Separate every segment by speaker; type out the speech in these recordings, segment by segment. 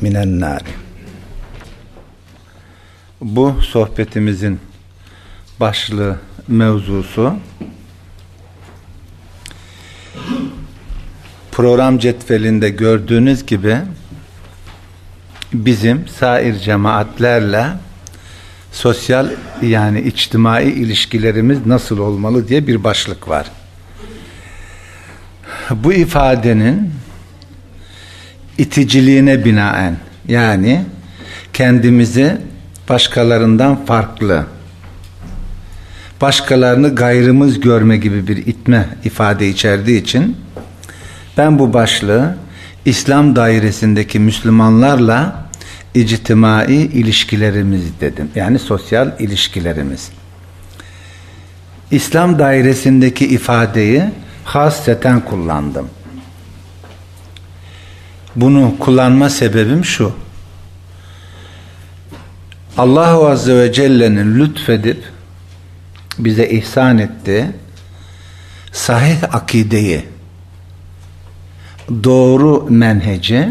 Speaker 1: minen nar. Bu sohbetimizin başlığı mevzusu program cetvelinde gördüğünüz gibi bizim sair cemaatlerle sosyal yani içtimai ilişkilerimiz nasıl olmalı diye bir başlık var. Bu ifadenin iticiliğine binaen yani kendimizi başkalarından farklı başkalarını gayrımız görme gibi bir itme ifade içerdiği için ben bu başlığı İslam dairesindeki Müslümanlarla ictimai ilişkilerimiz dedim. Yani sosyal ilişkilerimiz. İslam dairesindeki ifadeyi hasseten kullandım. Bunu kullanma sebebim şu. Allahu Azze ve Celle'nin lütfedip bize ihsan etti sahih akideyi doğru menheci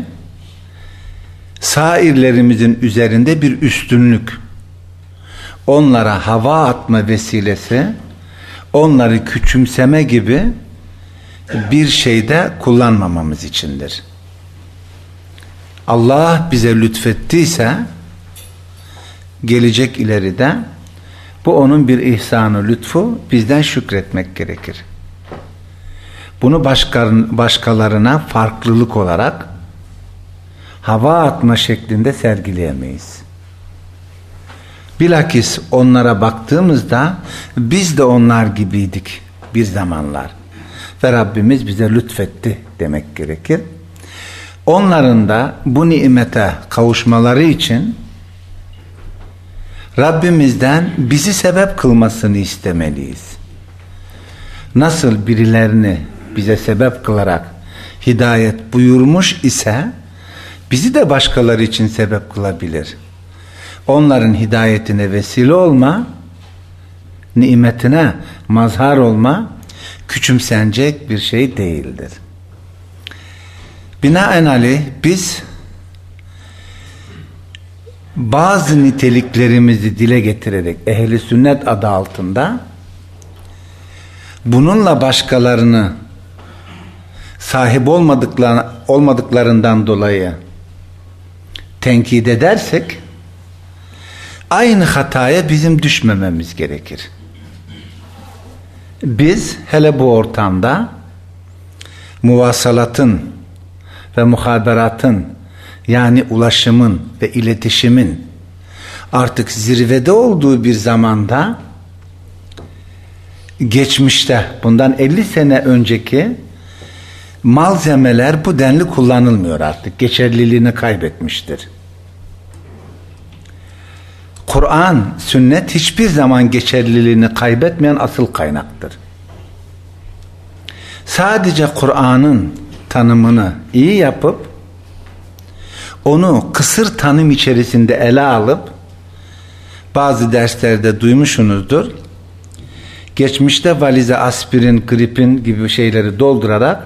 Speaker 1: sairlerimizin üzerinde bir üstünlük onlara hava atma vesilesi onları küçümseme gibi bir şeyde kullanmamamız içindir. Allah bize lütfettiyse gelecek ileride bu onun bir ihsanı, lütfu bizden şükretmek gerekir. Bunu başkalarına farklılık olarak hava atma şeklinde sergileyemeyiz. Bilakis onlara baktığımızda biz de onlar gibiydik bir zamanlar. Ve Rabbimiz bize lütfetti demek gerekir. Onların da bu nimete kavuşmaları için Rabbimizden bizi sebep kılmasını istemeliyiz. Nasıl birilerini bize sebep kılarak hidayet buyurmuş ise bizi de başkaları için sebep kılabilir. Onların hidayetine vesile olma, nimetine mazhar olma küçümsenecek bir şey değildir. Binaenaleyh biz bazı niteliklerimizi dile getirerek ehli sünnet adı altında bununla başkalarını sahip olmadıklarından dolayı tenkit edersek aynı hataya bizim düşmememiz gerekir. Biz hele bu ortamda muvasalatın ve muhaberatın yani ulaşımın ve iletişimin artık zirvede olduğu bir zamanda geçmişte bundan 50 sene önceki malzemeler bu denli kullanılmıyor artık. Geçerliliğini kaybetmiştir. Kur'an, sünnet hiçbir zaman geçerliliğini kaybetmeyen asıl kaynaktır. Sadece Kur'an'ın tanımını iyi yapıp onu kısır tanım içerisinde ele alıp bazı derslerde duymuşsunuzdur. Geçmişte valize aspirin, gripin gibi şeyleri doldurarak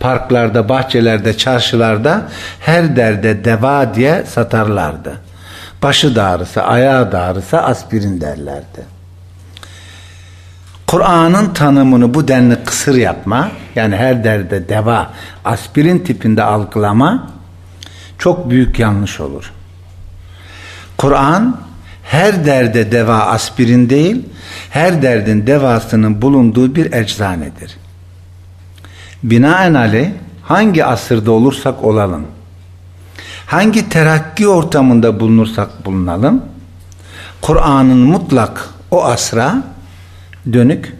Speaker 1: parklarda, bahçelerde, çarşılarda her derde deva diye satarlardı. Başı da ayağı da aspirin derlerdi. Kur'an'ın tanımını bu denli kısır yapma, yani her derde deva, aspirin tipinde algılama çok büyük yanlış olur. Kur'an her derde deva aspirin değil, her derdin devasının bulunduğu bir eczanedir. Binaenaleyh hangi asırda olursak olalım, hangi terakki ortamında bulunursak bulunalım, Kur'an'ın mutlak o asra dönük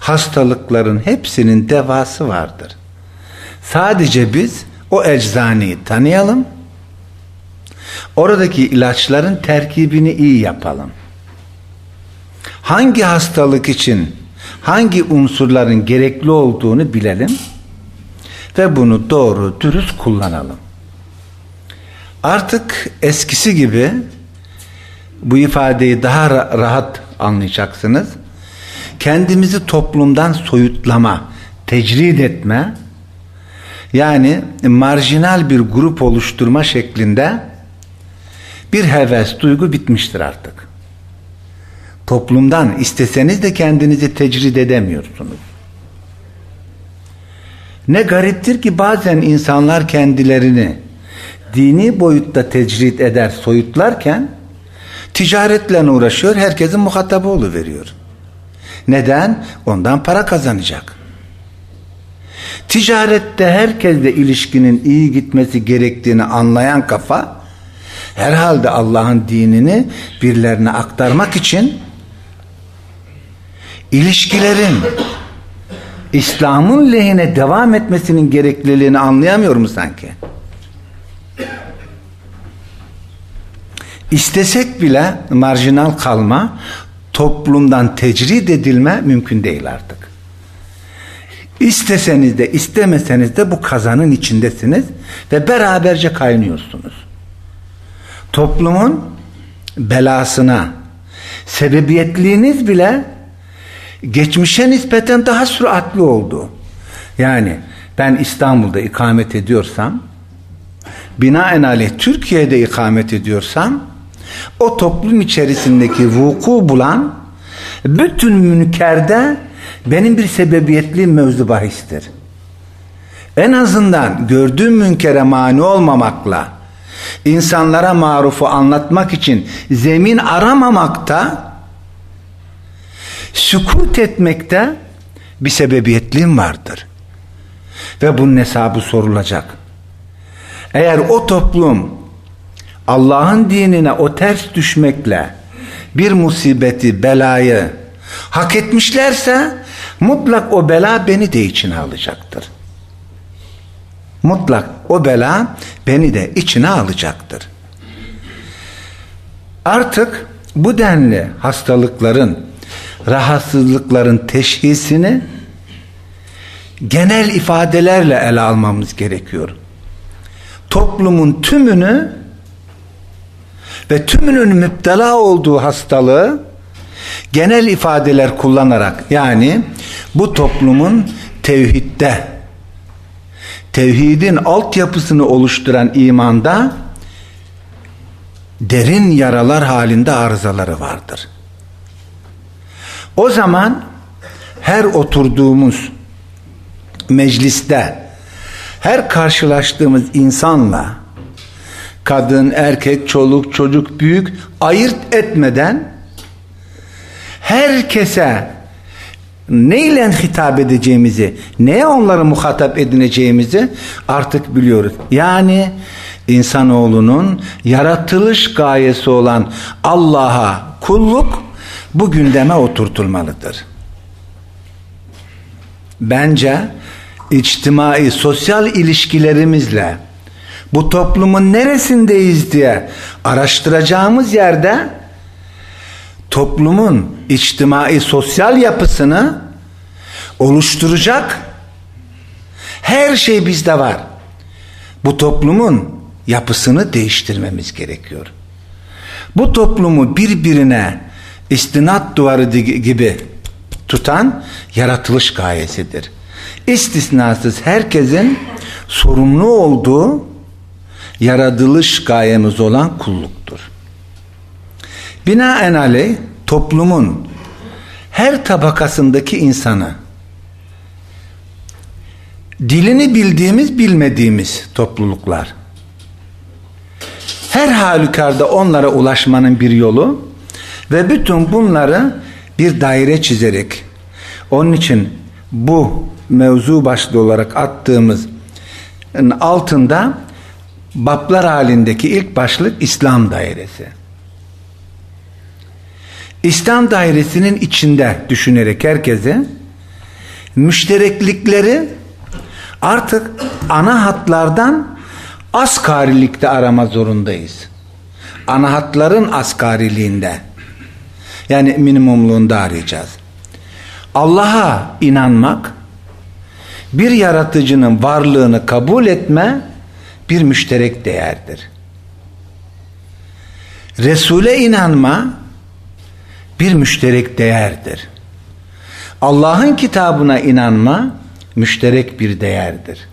Speaker 1: hastalıkların hepsinin devası vardır. Sadece biz o eczaneyi tanıyalım, oradaki ilaçların terkibini iyi yapalım. Hangi hastalık için hangi unsurların gerekli olduğunu bilelim ve bunu doğru dürüst kullanalım. Artık eskisi gibi bu ifadeyi daha rahat anlayacaksınız. Kendimizi toplumdan soyutlama, tecrid etme, yani marjinal bir grup oluşturma şeklinde bir heves, duygu bitmiştir artık. Toplumdan isteseniz de kendinizi tecrid edemiyorsunuz. Ne gariptir ki bazen insanlar kendilerini dini boyutta tecrid eder, soyutlarken ticaretle uğraşıyor, herkesin muhatabı veriyor. Neden? Ondan para kazanacak. Ticarette herkesle ilişkinin iyi gitmesi gerektiğini anlayan kafa herhalde Allah'ın dinini birilerine aktarmak için ilişkilerin İslam'ın lehine devam etmesinin gerekliliğini anlayamıyor mu sanki? İstesek bile marjinal kalma, toplumdan tecrid edilme mümkün değil artık. İsteseniz de istemeseniz de bu kazanın içindesiniz ve beraberce kaynıyorsunuz. Toplumun belasına sebebiyetliğiniz bile geçmişe nispeten daha süratli oldu. Yani ben İstanbul'da ikamet ediyorsam binaenaleyh Türkiye'de ikamet ediyorsam o toplum içerisindeki vuku bulan bütün münkerde benim bir sebebiyetli mevzu bahistir. En azından gördüğüm münkere mani olmamakla insanlara marufu anlatmak için zemin aramamakta sükut etmekte bir sebebiyetliğim vardır. Ve bunun hesabı sorulacak. Eğer o toplum Allah'ın dinine o ters düşmekle bir musibeti, belayı hak etmişlerse mutlak o bela beni de içine alacaktır. Mutlak o bela beni de içine alacaktır. Artık bu denli hastalıkların, rahatsızlıkların teşhisini genel ifadelerle ele almamız gerekiyor. Toplumun tümünü ve tümünün müptela olduğu hastalığı genel ifadeler kullanarak yani bu toplumun tevhidde tevhidin altyapısını oluşturan imanda derin yaralar halinde arızaları vardır. O zaman her oturduğumuz mecliste her karşılaştığımız insanla kadın, erkek, çoluk, çocuk, büyük ayırt etmeden herkese neyle hitap edeceğimizi, neye onları muhatap edineceğimizi artık biliyoruz. Yani insanoğlunun yaratılış gayesi olan Allah'a kulluk bu gündeme oturtulmalıdır. Bence içtimai, sosyal ilişkilerimizle bu toplumun neresindeyiz diye araştıracağımız yerde toplumun içtimai sosyal yapısını oluşturacak her şey bizde var. Bu toplumun yapısını değiştirmemiz gerekiyor. Bu toplumu birbirine istinat duvarı gibi tutan yaratılış gayesidir. İstisnasız herkesin sorumlu olduğu yaratılış gayemiz olan kulluktur. Binaenaleyh toplumun her tabakasındaki insanı dilini bildiğimiz bilmediğimiz topluluklar Her halükarda onlara ulaşmanın bir yolu ve bütün bunları bir daire çizerek onun için bu mevzu başlığı olarak attığımız altında bablar halindeki ilk başlık İslam dairesi. İslam dairesinin içinde düşünerek herkese müştereklikleri artık ana hatlardan asgarilikte arama zorundayız. Ana hatların asgariliğinde yani minimumluğunda arayacağız. Allah'a inanmak bir yaratıcının varlığını kabul etme bir müşterek değerdir. Resul'e inanma bir müşterek değerdir. Allah'ın kitabına inanma müşterek bir değerdir.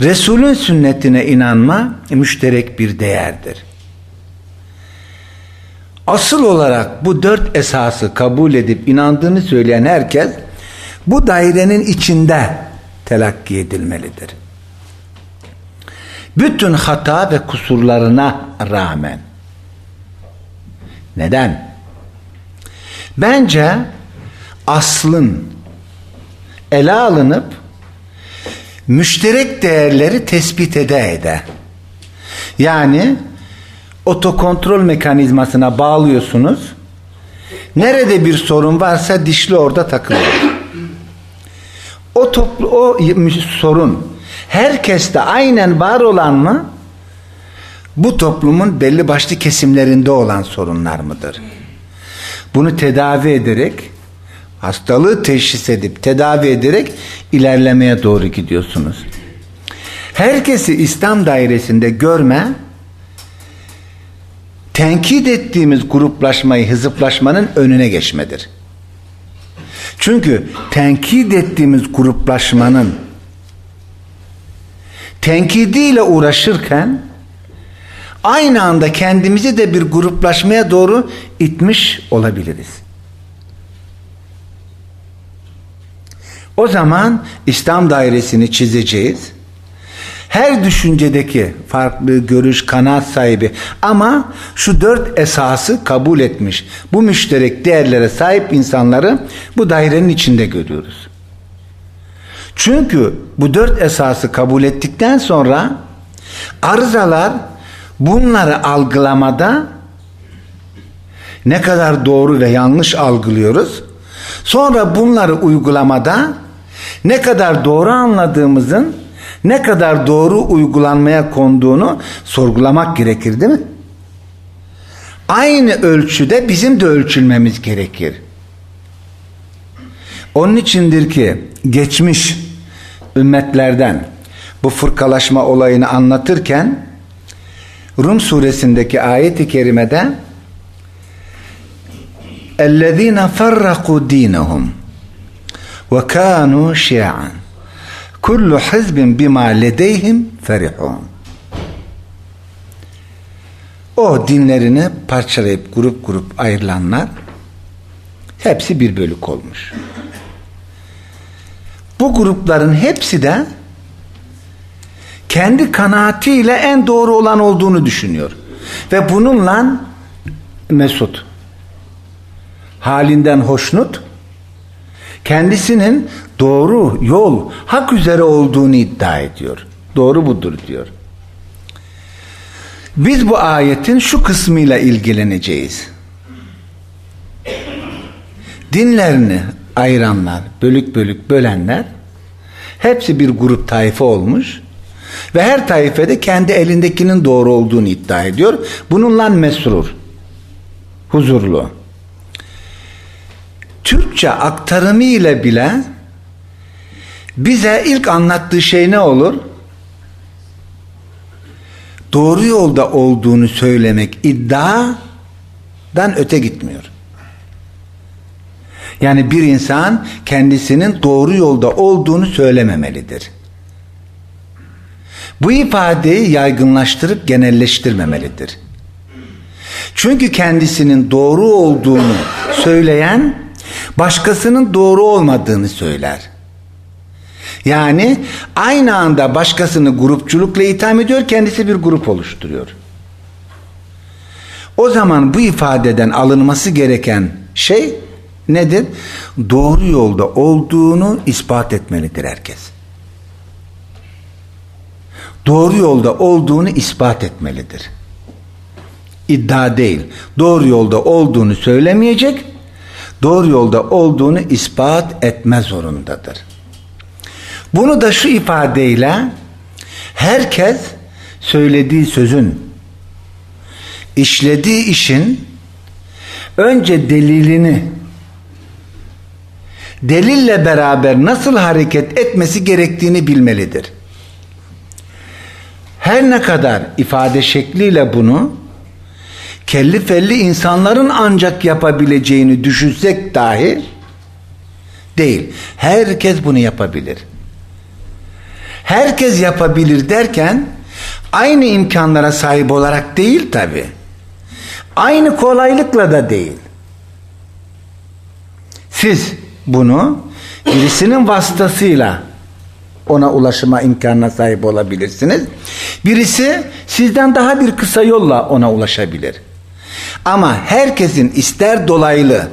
Speaker 1: Resul'ün sünnetine inanma müşterek bir değerdir. Asıl olarak bu dört esası kabul edip inandığını söyleyen herkes bu dairenin içinde telakki edilmelidir. Bütün hata ve kusurlarına rağmen. Neden? Bence aslın ele alınıp müşterek değerleri tespit ede ede. Yani otokontrol mekanizmasına bağlıyorsunuz. Nerede bir sorun varsa dişli orada takılıyor. O toplu o sorun herkeste aynen var olan mı? Bu toplumun belli başlı kesimlerinde olan sorunlar mıdır? Bunu tedavi ederek hastalığı teşhis edip tedavi ederek ilerlemeye doğru gidiyorsunuz. Herkesi İslam dairesinde görme tenkit ettiğimiz gruplaşmayı, hızıplaşmanın önüne geçmedir. Çünkü tenkit ettiğimiz gruplaşmanın tenkidiyle uğraşırken aynı anda kendimizi de bir gruplaşmaya doğru itmiş olabiliriz. O zaman İslam dairesini çizeceğiz. Her düşüncedeki farklı görüş, kanaat sahibi ama şu dört esası kabul etmiş. Bu müşterek değerlere sahip insanları bu dairenin içinde görüyoruz. Çünkü bu dört esası kabul ettikten sonra arızalar bunları algılamada ne kadar doğru ve yanlış algılıyoruz. Sonra bunları uygulamada ne kadar doğru anladığımızın ne kadar doğru uygulanmaya konduğunu sorgulamak gerekir değil mi? Aynı ölçüde bizim de ölçülmemiz gerekir. Onun içindir ki geçmiş ümmetlerden bu fırkalaşma olayını anlatırken Rum suresindeki ayet-i kerimede اَلَّذ۪ينَ فَرَّقُوا د۪ينَهُمْ وَكَانُوا شِيَعًا kullu hizbin bima ledeyhim ferihun. O dinlerini parçalayıp grup grup ayrılanlar hepsi bir bölük olmuş. Bu grupların hepsi de kendi kanaatiyle en doğru olan olduğunu düşünüyor. Ve bununla mesut. Halinden hoşnut. Kendisinin doğru yol, hak üzere olduğunu iddia ediyor. Doğru budur diyor. Biz bu ayetin şu kısmıyla ilgileneceğiz. Dinlerini ayıranlar, bölük bölük bölenler hepsi bir grup tayfa olmuş ve her taifede kendi elindekinin doğru olduğunu iddia ediyor. Bununla mesrur, huzurlu. Türkçe aktarımı ile bile bize ilk anlattığı şey ne olur? Doğru yolda olduğunu söylemek iddiadan öte gitmiyor. Yani bir insan kendisinin doğru yolda olduğunu söylememelidir. Bu ifadeyi yaygınlaştırıp genelleştirmemelidir. Çünkü kendisinin doğru olduğunu söyleyen başkasının doğru olmadığını söyler. Yani aynı anda başkasını grupçulukla itham ediyor, kendisi bir grup oluşturuyor. O zaman bu ifadeden alınması gereken şey nedir? Doğru yolda olduğunu ispat etmelidir herkes. Doğru yolda olduğunu ispat etmelidir. İddia değil. Doğru yolda olduğunu söylemeyecek, doğru yolda olduğunu ispat etme zorundadır. Bunu da şu ifadeyle herkes söylediği sözün işlediği işin önce delilini delille beraber nasıl hareket etmesi gerektiğini bilmelidir. Her ne kadar ifade şekliyle bunu kelli felli insanların ancak yapabileceğini düşünsek dahi değil. Herkes bunu yapabilir. Herkes yapabilir derken aynı imkanlara sahip olarak değil tabi. Aynı kolaylıkla da değil. Siz bunu birisinin vasıtasıyla ona ulaşma imkanına sahip olabilirsiniz. Birisi sizden daha bir kısa yolla ona ulaşabilir. Ama herkesin ister dolaylı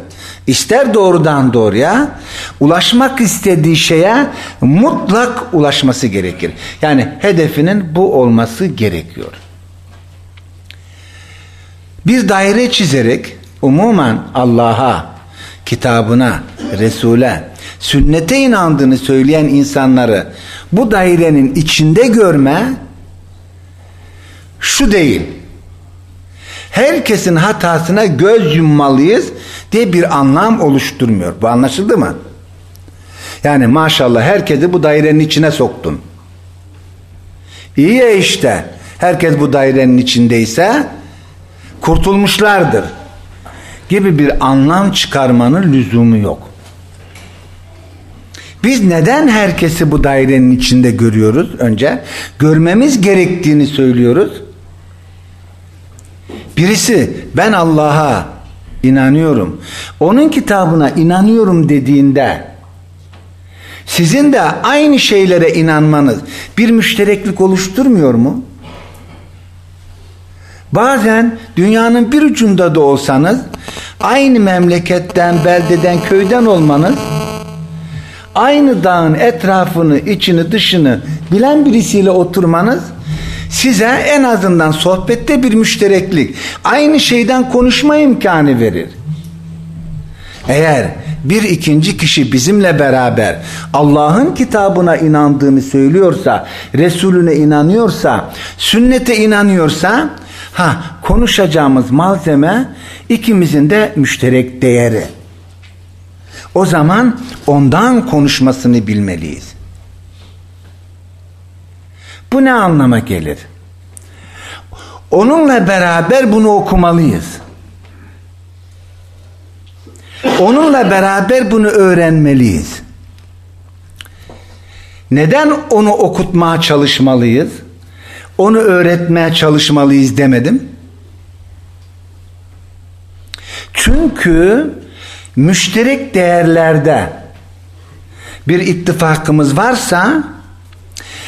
Speaker 1: ister doğrudan doğruya ulaşmak istediği şeye mutlak ulaşması gerekir. Yani hedefinin bu olması gerekiyor. Bir daire çizerek umumen Allah'a, kitabına, Resul'e, sünnete inandığını söyleyen insanları bu dairenin içinde görme şu değil. Herkesin hatasına göz yummalıyız diye bir anlam oluşturmuyor. Bu anlaşıldı mı? Yani maşallah herkesi bu dairenin içine soktun. İyi ya işte. Herkes bu dairenin içindeyse kurtulmuşlardır gibi bir anlam çıkarmanın lüzumu yok. Biz neden herkesi bu dairenin içinde görüyoruz önce? Görmemiz gerektiğini söylüyoruz. Birisi ben Allah'a inanıyorum. Onun kitabına inanıyorum dediğinde sizin de aynı şeylere inanmanız bir müştereklik oluşturmuyor mu? Bazen dünyanın bir ucunda da olsanız aynı memleketten, beldeden, köyden olmanız aynı dağın etrafını, içini, dışını bilen birisiyle oturmanız size en azından sohbette bir müştereklik, aynı şeyden konuşma imkanı verir. Eğer bir ikinci kişi bizimle beraber Allah'ın kitabına inandığını söylüyorsa, Resulüne inanıyorsa, sünnete inanıyorsa, ha konuşacağımız malzeme ikimizin de müşterek değeri. O zaman ondan konuşmasını bilmeliyiz. Bu ne anlama gelir? Onunla beraber bunu okumalıyız. Onunla beraber bunu öğrenmeliyiz. Neden onu okutmaya çalışmalıyız? Onu öğretmeye çalışmalıyız demedim. Çünkü müşterek değerlerde bir ittifakımız varsa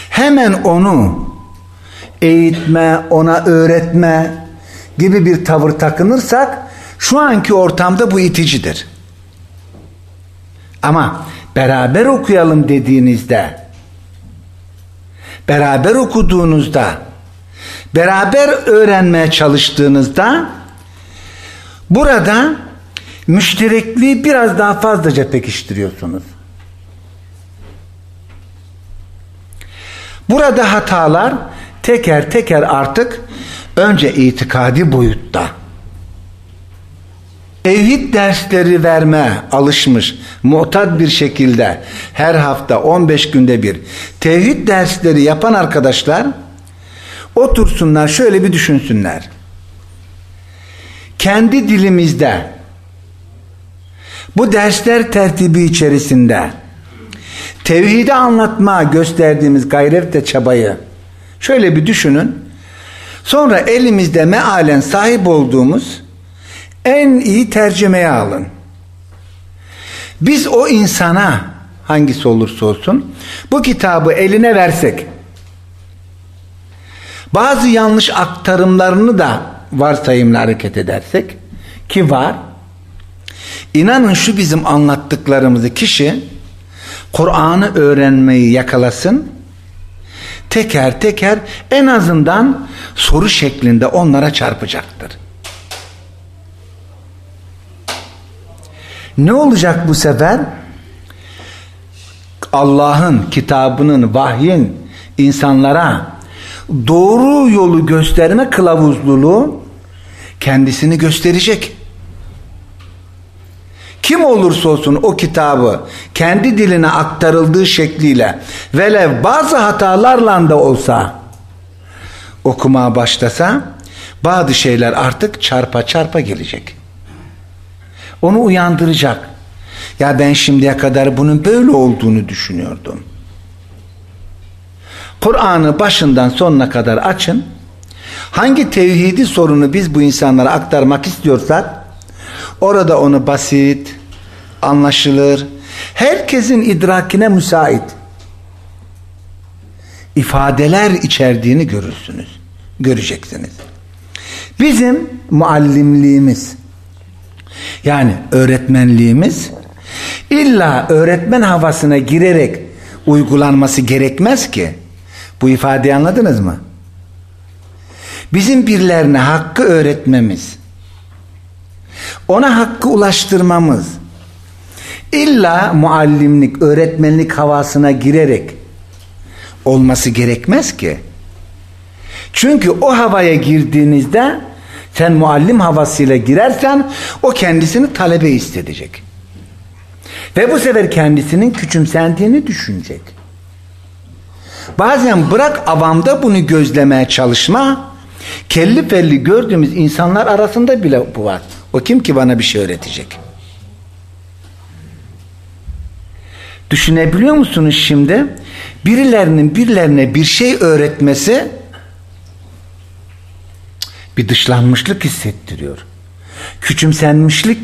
Speaker 1: hemen onu eğitme, ona öğretme gibi bir tavır takınırsak şu anki ortamda bu iticidir. Ama beraber okuyalım dediğinizde beraber okuduğunuzda beraber öğrenmeye çalıştığınızda burada müşterekliği biraz daha fazlaca pekiştiriyorsunuz. Burada hatalar teker teker artık önce itikadi boyutta tevhid dersleri verme alışmış mutat bir şekilde her hafta 15 günde bir tevhid dersleri yapan arkadaşlar otursunlar şöyle bir düşünsünler. Kendi dilimizde bu dersler tertibi içerisinde tevhidi anlatma gösterdiğimiz gayret ve çabayı şöyle bir düşünün. Sonra elimizde mealen sahip olduğumuz en iyi tercümeye alın. Biz o insana hangisi olursa olsun bu kitabı eline versek bazı yanlış aktarımlarını da varsayımla hareket edersek ki var inanın şu bizim anlattıklarımızı kişi Kur'an'ı öğrenmeyi yakalasın teker teker en azından soru şeklinde onlara çarpacaktır. Ne olacak bu sefer? Allah'ın kitabının, vahyin insanlara doğru yolu gösterme kılavuzluluğu kendisini gösterecek. Kim olursa olsun o kitabı kendi diline aktarıldığı şekliyle velev bazı hatalarla da olsa okumaya başlasa bazı şeyler artık çarpa çarpa gelecek. Onu uyandıracak. Ya ben şimdiye kadar bunun böyle olduğunu düşünüyordum. Kur'an'ı başından sonuna kadar açın. Hangi tevhidi sorunu biz bu insanlara aktarmak istiyorsak orada onu basit, anlaşılır, herkesin idrakine müsait ifadeler içerdiğini görürsünüz. Göreceksiniz. Bizim muallimliğimiz yani öğretmenliğimiz illa öğretmen havasına girerek uygulanması gerekmez ki. Bu ifadeyi anladınız mı? Bizim birilerine hakkı öğretmemiz, ona hakkı ulaştırmamız, illa muallimlik, öğretmenlik havasına girerek olması gerekmez ki. Çünkü o havaya girdiğinizde sen muallim havasıyla girersen o kendisini talebe istedecek. Ve bu sefer kendisinin küçümsendiğini düşünecek. Bazen bırak avamda bunu gözlemeye çalışma, kelli felli gördüğümüz insanlar arasında bile bu var. O kim ki bana bir şey öğretecek? Düşünebiliyor musunuz şimdi? Birilerinin birilerine bir şey öğretmesi bir dışlanmışlık hissettiriyor. Küçümsenmişlik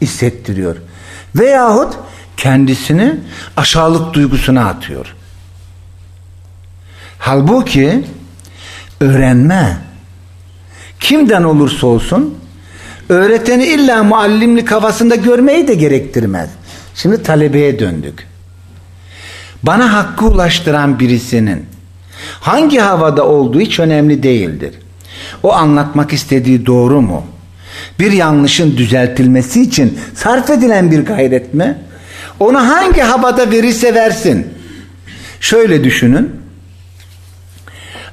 Speaker 1: hissettiriyor. Veyahut kendisini aşağılık duygusuna atıyor. Halbuki öğrenme kimden olursa olsun öğreteni illa muallimlik havasında görmeyi de gerektirmez. Şimdi talebeye döndük. Bana hakkı ulaştıran birisinin hangi havada olduğu hiç önemli değildir. O anlatmak istediği doğru mu? Bir yanlışın düzeltilmesi için sarf edilen bir gayret mi? Onu hangi havada verirse versin. Şöyle düşünün.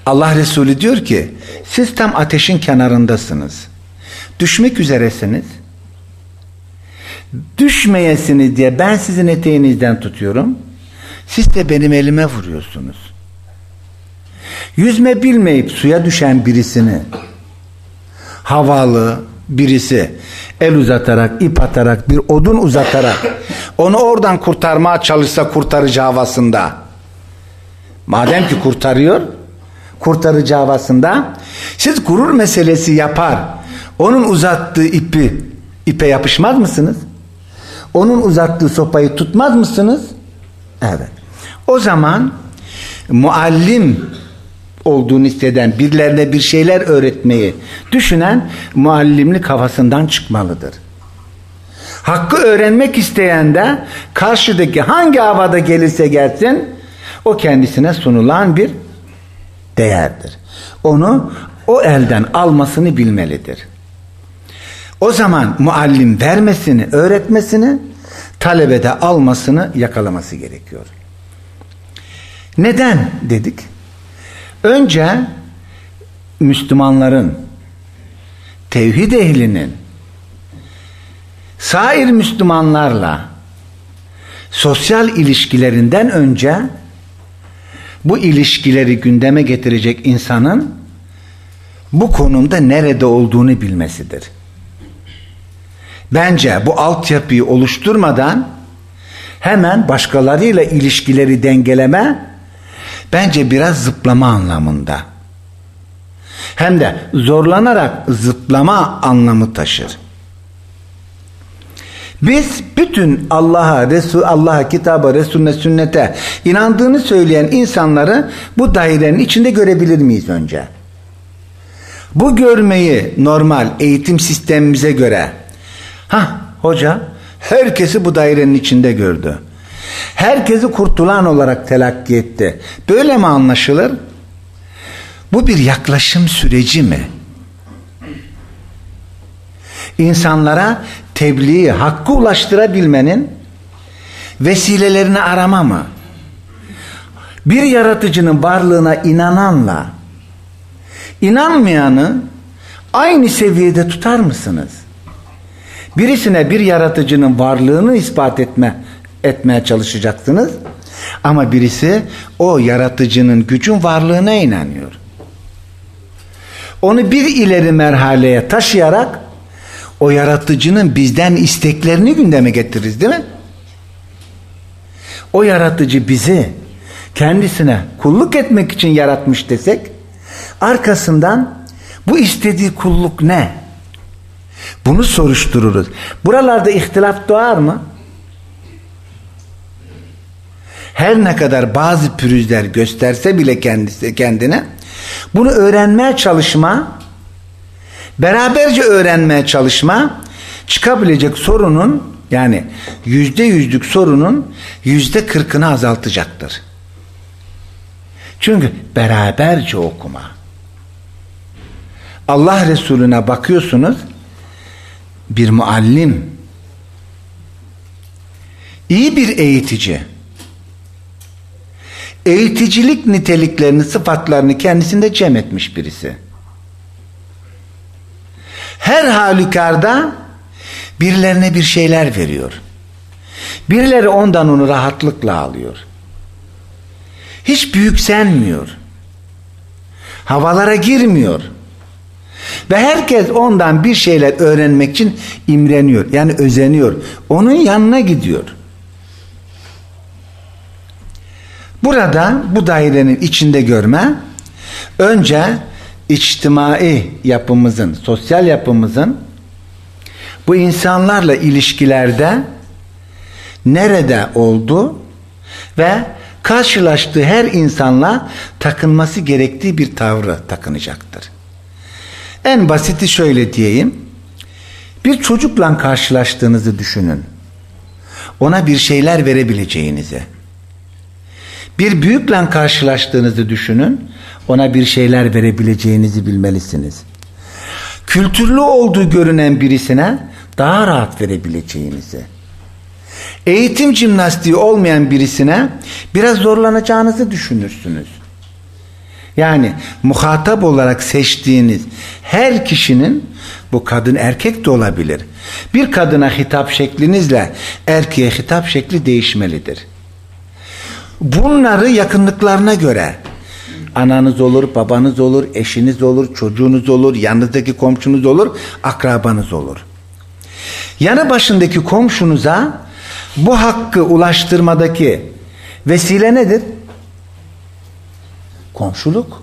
Speaker 1: Allah Resulü diyor ki siz tam ateşin kenarındasınız. Düşmek üzeresiniz. Düşmeyesiniz diye ben sizin eteğinizden tutuyorum. Siz de benim elime vuruyorsunuz. Yüzme bilmeyip suya düşen birisini havalı birisi el uzatarak, ip atarak, bir odun uzatarak onu oradan kurtarmaya çalışsa kurtarıcı havasında madem ki kurtarıyor kurtarıcı havasında siz gurur meselesi yapar onun uzattığı ipi ipe yapışmaz mısınız? Onun uzattığı sopayı tutmaz mısınız? Evet. O zaman muallim olduğunu hisseden, birilerine bir şeyler öğretmeyi düşünen muallimlik kafasından çıkmalıdır. Hakkı öğrenmek isteyen de karşıdaki hangi havada gelirse gelsin o kendisine sunulan bir değerdir. Onu o elden almasını bilmelidir. O zaman muallim vermesini, öğretmesini, talebede almasını yakalaması gerekiyor. Neden dedik? Önce Müslümanların, tevhid ehlinin, sair Müslümanlarla sosyal ilişkilerinden önce bu ilişkileri gündeme getirecek insanın bu konumda nerede olduğunu bilmesidir. Bence bu altyapıyı oluşturmadan hemen başkalarıyla ilişkileri dengeleme bence biraz zıplama anlamında. Hem de zorlanarak zıplama anlamı taşır. Biz bütün Allah'a, Resul, Allah'a, kitaba, Resulüne, sünnete inandığını söyleyen insanları bu dairenin içinde görebilir miyiz önce? Bu görmeyi normal eğitim sistemimize göre ha hoca herkesi bu dairenin içinde gördü. Herkesi kurtulan olarak telakki etti. Böyle mi anlaşılır? Bu bir yaklaşım süreci mi? İnsanlara tebliği, hakkı ulaştırabilmenin vesilelerini arama mı? Bir yaratıcının varlığına inananla inanmayanı aynı seviyede tutar mısınız? Birisine bir yaratıcının varlığını ispat etme etmeye çalışacaksınız. Ama birisi o yaratıcının gücün varlığına inanıyor. Onu bir ileri merhaleye taşıyarak o yaratıcının bizden isteklerini gündeme getiririz değil mi? O yaratıcı bizi kendisine kulluk etmek için yaratmış desek arkasından bu istediği kulluk ne? Bunu soruştururuz. Buralarda ihtilaf doğar mı? Her ne kadar bazı pürüzler gösterse bile kendisi kendine bunu öğrenmeye çalışma beraberce öğrenmeye çalışma çıkabilecek sorunun yani yüzde yüzlük sorunun yüzde kırkını azaltacaktır. Çünkü beraberce okuma. Allah Resulüne bakıyorsunuz bir muallim iyi bir eğitici eğiticilik niteliklerini sıfatlarını kendisinde cem etmiş birisi her halükarda birilerine bir şeyler veriyor birileri ondan onu rahatlıkla alıyor hiç büyüksenmiyor havalara girmiyor ve herkes ondan bir şeyler öğrenmek için imreniyor. Yani özeniyor. Onun yanına gidiyor. Burada bu dairenin içinde görme önce içtimai yapımızın, sosyal yapımızın bu insanlarla ilişkilerde nerede oldu ve karşılaştığı her insanla takınması gerektiği bir tavrı takınacaktır. En basiti şöyle diyeyim. Bir çocukla karşılaştığınızı düşünün. Ona bir şeyler verebileceğinizi. Bir büyükle karşılaştığınızı düşünün. Ona bir şeyler verebileceğinizi bilmelisiniz. Kültürlü olduğu görünen birisine daha rahat verebileceğinizi. Eğitim jimnastiği olmayan birisine biraz zorlanacağınızı düşünürsünüz. Yani muhatap olarak seçtiğiniz her kişinin bu kadın erkek de olabilir. Bir kadına hitap şeklinizle erkeğe hitap şekli değişmelidir. Bunları yakınlıklarına göre ananız olur, babanız olur, eşiniz olur, çocuğunuz olur, yanınızdaki komşunuz olur, akrabanız olur. Yanı başındaki komşunuza bu hakkı ulaştırmadaki vesile nedir? Komşuluk.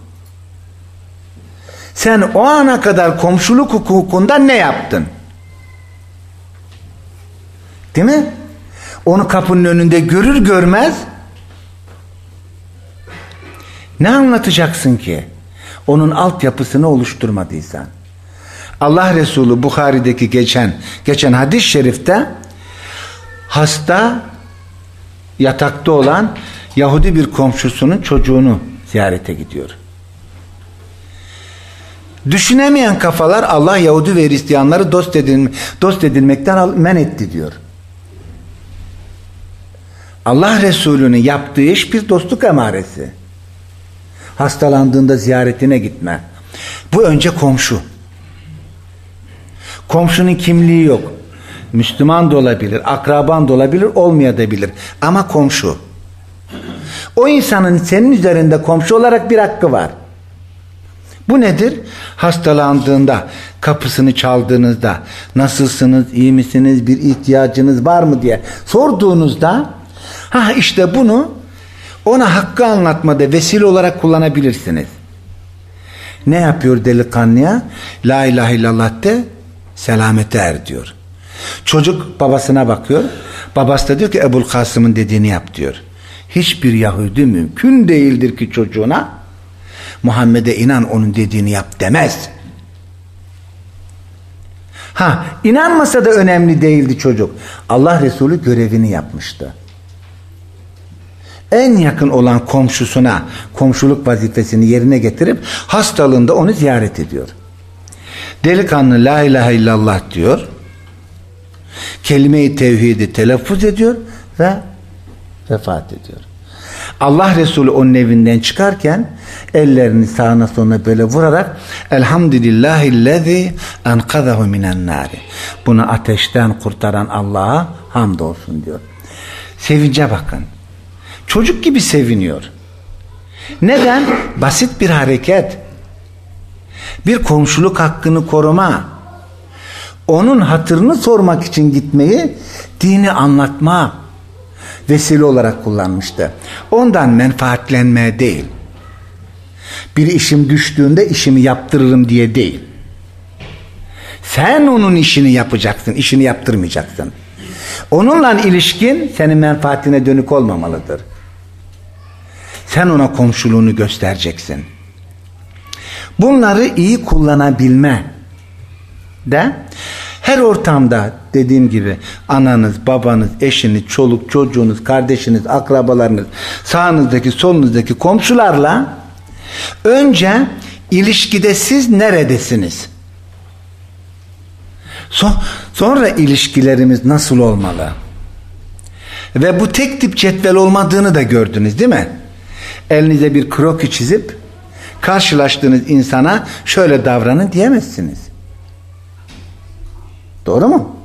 Speaker 1: Sen o ana kadar komşuluk hukukunda ne yaptın? Değil mi? Onu kapının önünde görür görmez ne anlatacaksın ki? Onun altyapısını oluşturmadıysan. Allah Resulü Bukhari'deki geçen geçen hadis-i şerifte hasta yatakta olan Yahudi bir komşusunun çocuğunu ziyarete gidiyor. Düşünemeyen kafalar Allah Yahudi ve Hristiyanları dost, edin, dost edilmekten men etti diyor. Allah Resulü'nün yaptığı iş bir dostluk emaresi. Hastalandığında ziyaretine gitme. Bu önce komşu. Komşunun kimliği yok. Müslüman da olabilir, akraban da olabilir, olmayabilir. Ama komşu. O insanın senin üzerinde komşu olarak bir hakkı var. Bu nedir? Hastalandığında, kapısını çaldığınızda, nasılsınız, iyi misiniz, bir ihtiyacınız var mı diye sorduğunuzda, ha işte bunu ona hakkı anlatmada vesile olarak kullanabilirsiniz. Ne yapıyor delikanlıya? La ilahe illallah de selamete er diyor. Çocuk babasına bakıyor. Babası da diyor ki Ebul Kasım'ın dediğini yap diyor. Hiçbir Yahudi mümkün değildir ki çocuğuna Muhammed'e inan onun dediğini yap demez. Ha inanmasa da önemli değildi çocuk. Allah Resulü görevini yapmıştı. En yakın olan komşusuna komşuluk vazifesini yerine getirip hastalığında onu ziyaret ediyor. Delikanlı la ilahe illallah diyor. Kelime-i tevhidi telaffuz ediyor ve vefat ediyor. Allah Resulü onun evinden çıkarken ellerini sağına soluna böyle vurarak Elhamdülillahillezî enkazahu minen nâri. Bunu ateşten kurtaran Allah'a hamdolsun diyor. Sevince bakın. Çocuk gibi seviniyor. Neden? Basit bir hareket. Bir komşuluk hakkını koruma. Onun hatırını sormak için gitmeyi dini anlatma vesile olarak kullanmıştı. Ondan menfaatlenmeye değil. Bir işim düştüğünde işimi yaptırırım diye değil. Sen onun işini yapacaksın, işini yaptırmayacaksın. Onunla ilişkin senin menfaatine dönük olmamalıdır. Sen ona komşuluğunu göstereceksin. Bunları iyi kullanabilme de her ortamda dediğim gibi ananız, babanız, eşiniz, çoluk, çocuğunuz, kardeşiniz, akrabalarınız, sağınızdaki, solunuzdaki komşularla önce ilişkide siz neredesiniz? So sonra ilişkilerimiz nasıl olmalı? Ve bu tek tip cetvel olmadığını da gördünüz değil mi? Elinize bir kroki çizip karşılaştığınız insana şöyle davranın diyemezsiniz. Doğru mu?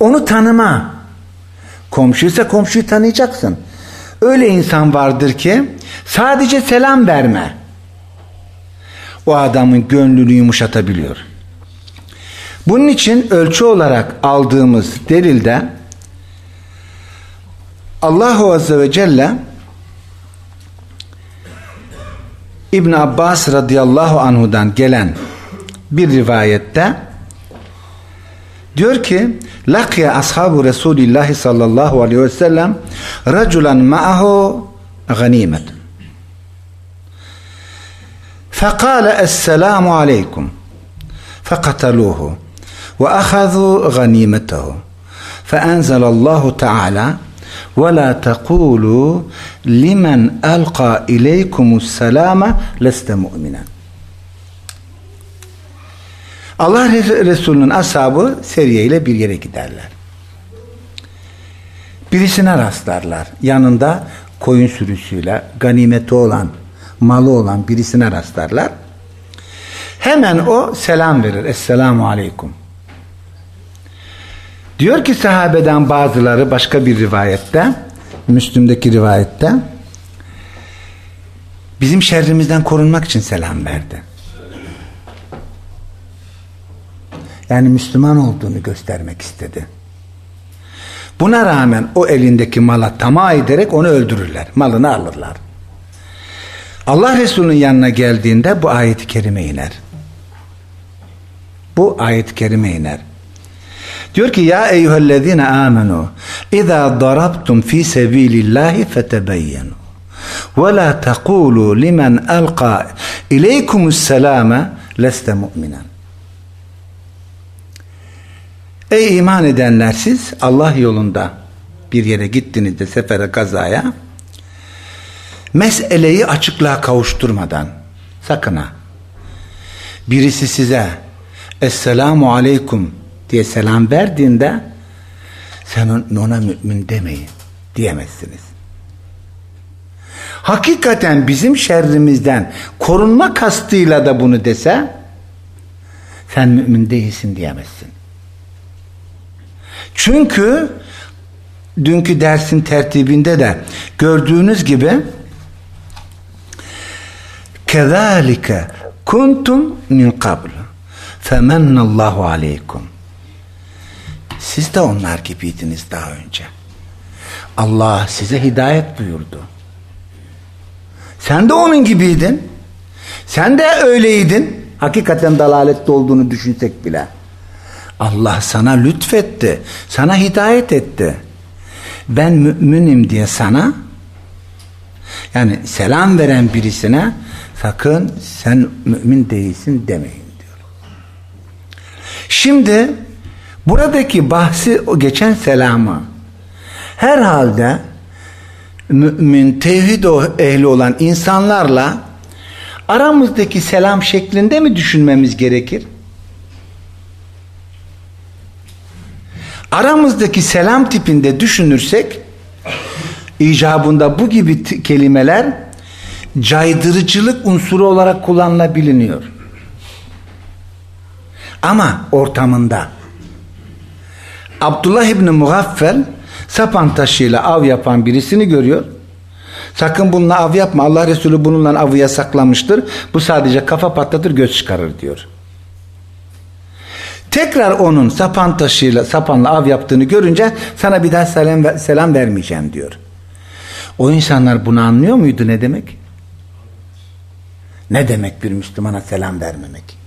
Speaker 1: Onu tanıma. Komşuysa komşuyu tanıyacaksın. Öyle insan vardır ki sadece selam verme. O adamın gönlünü yumuşatabiliyor. Bunun için ölçü olarak aldığımız delilde Allahu Azze ve Celle İbn Abbas radıyallahu anhudan gelen bir rivayette diyor ki lakiye ashabu Resulillahi sallallahu aleyhi ve sellem raculan ma'ahu ganimet فقال السلام عليكم فقتلوه وأخذوا غنيمته فأنزل الله تعالى ve la tekulu limen elqa ileykumus selame leste mu'minen. Allah Resulü'nün ashabı Seriye ile bir yere giderler. Birisine rastlarlar. Yanında koyun sürüsüyle ganimeti olan, malı olan birisine rastlarlar. Hemen o selam verir. Esselamu aleyküm. Diyor ki sahabeden bazıları başka bir rivayette, Müslüm'deki rivayette bizim şerrimizden korunmak için selam verdi. Yani Müslüman olduğunu göstermek istedi. Buna rağmen o elindeki mala tamah ederek onu öldürürler. Malını alırlar. Allah Resulü'nün yanına geldiğinde bu ayet-i kerime iner. Bu ayet-i kerime iner. Diyor ki ya eyyühellezine amenu İza darabtum fi sebilillahi fetebeyyenu ve la tekulu limen alqa ileykumus selame leste mu'minen. Ey iman edenler siz Allah yolunda bir yere gittiğinizde sefere kazaya meseleyi açıklığa kavuşturmadan sakın ha. Birisi size Esselamu Aleyküm diye selam verdiğinde sen ona mümin demeyin diyemezsiniz. Hakikaten bizim şerrimizden korunma kastıyla da bunu dese sen mümin değilsin diyemezsin. Çünkü dünkü dersin tertibinde de gördüğünüz gibi kezalike kuntum min qabl femennallahu aleykum siz de onlar gibiydiniz daha önce. Allah size hidayet buyurdu. Sen de onun gibiydin. Sen de öyleydin. Hakikaten dalalette olduğunu düşünsek bile. Allah sana lütfetti. Sana hidayet etti. Ben müminim diye sana yani selam veren birisine sakın sen mümin değilsin demeyin diyor. Şimdi buradaki bahsi o geçen selamı herhalde mümin tevhid ehli olan insanlarla aramızdaki selam şeklinde mi düşünmemiz gerekir? Aramızdaki selam tipinde düşünürsek icabında bu gibi kelimeler caydırıcılık unsuru olarak kullanılabiliyor. Ama ortamında Abdullah İbni Mugaffel sapan taşıyla av yapan birisini görüyor. Sakın bununla av yapma. Allah Resulü bununla avı yasaklamıştır. Bu sadece kafa patlatır göz çıkarır diyor. Tekrar onun sapan taşıyla sapanla av yaptığını görünce sana bir daha selam, selam vermeyeceğim diyor. O insanlar bunu anlıyor muydu ne demek? Ne demek bir Müslümana selam vermemek?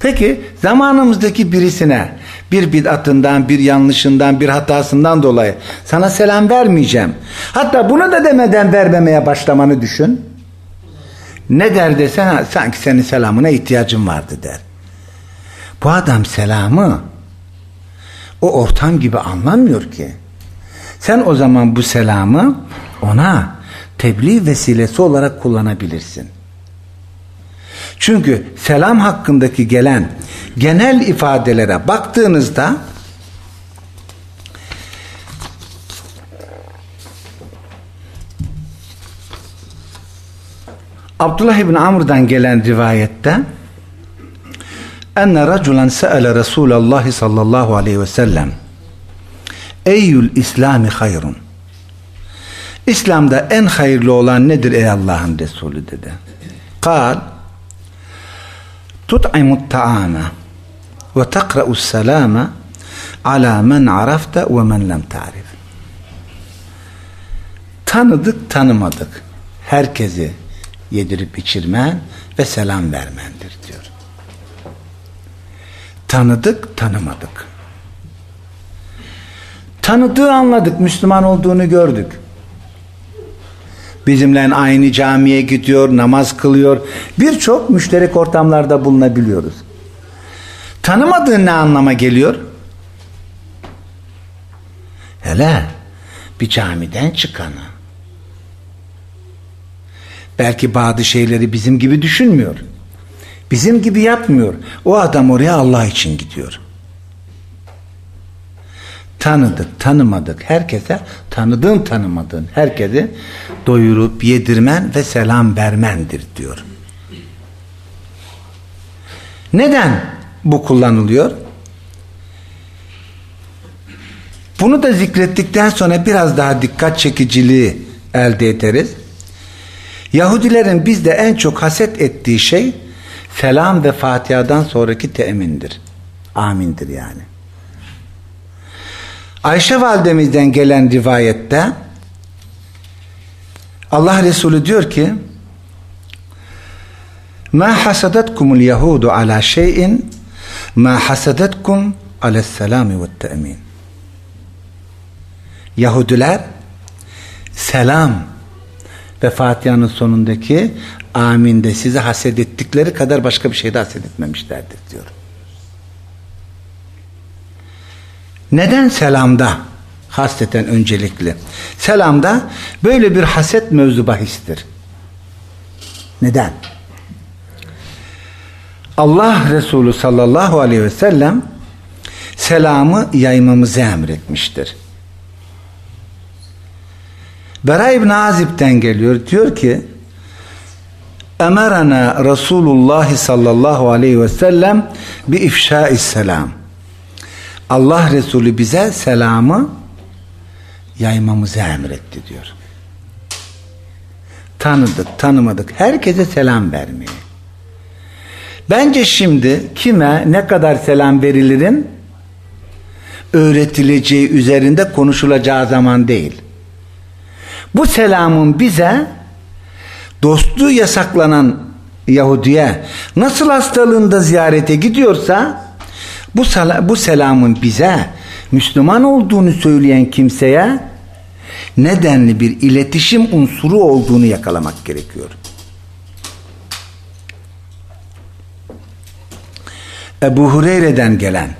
Speaker 1: Peki zamanımızdaki birisine bir bid'atından, bir yanlışından, bir hatasından dolayı sana selam vermeyeceğim. Hatta bunu da demeden vermemeye başlamanı düşün. Ne der desene sanki senin selamına ihtiyacın vardı der. Bu adam selamı o ortam gibi anlamıyor ki. Sen o zaman bu selamı ona tebliğ vesilesi olarak kullanabilirsin. Çünkü selam hakkındaki gelen genel ifadelere baktığınızda Abdullah ibn Amr'dan gelen rivayette enne raculan se'ele Resulallah sallallahu aleyhi ve sellem Eyyül İslami hayrun İslam'da en hayırlı olan nedir ey Allah'ın Resulü dedi. Kal tut'imut ta'ame ve takra'us selame ala men arafta ve men lem ta'rif. Tanıdık tanımadık. Herkesi yedirip içirmen ve selam vermendir diyor. Tanıdık tanımadık. Tanıdığı anladık. Müslüman olduğunu gördük. Bizimle aynı camiye gidiyor, namaz kılıyor. Birçok müşterek ortamlarda bulunabiliyoruz. Tanımadığın ne anlama geliyor? Hele bir camiden çıkanı. Belki bazı şeyleri bizim gibi düşünmüyor. Bizim gibi yapmıyor. O adam oraya Allah için gidiyor. Tanıdık, tanımadık herkese, tanıdığın tanımadığın herkese doyurup yedirmen ve selam vermendir diyor. Neden bu kullanılıyor? Bunu da zikrettikten sonra biraz daha dikkat çekiciliği elde ederiz. Yahudilerin bizde en çok haset ettiği şey selam ve Fatiha'dan sonraki temindir. Amindir yani. Ayşe validemizden gelen rivayette Allah Resulü diyor ki Ma hasadetkumul yahudu ala şeyin ma hasadetkum ala selami ve temin Yahudiler selam ve Fatiha'nın sonundaki aminde size haset ettikleri kadar başka bir şeyde haset etmemişlerdir diyor. Neden selamda hasreten öncelikli? Selamda böyle bir haset mevzu bahistir. Neden? Allah Resulü sallallahu aleyhi ve sellem selamı yaymamızı emretmiştir. Bera İbn Azib'den geliyor. Diyor ki Emerana Resulullah sallallahu aleyhi ve sellem bi ifşai selam. Allah Resulü bize selamı yaymamızı emretti diyor. Tanıdık, tanımadık. Herkese selam vermeyi. Bence şimdi kime ne kadar selam verilirin öğretileceği üzerinde konuşulacağı zaman değil. Bu selamın bize dostluğu yasaklanan Yahudiye nasıl hastalığında ziyarete gidiyorsa bu, bu selamın bize Müslüman olduğunu söyleyen kimseye nedenli bir iletişim unsuru olduğunu yakalamak gerekiyor. Ebu Hureyre'den gelen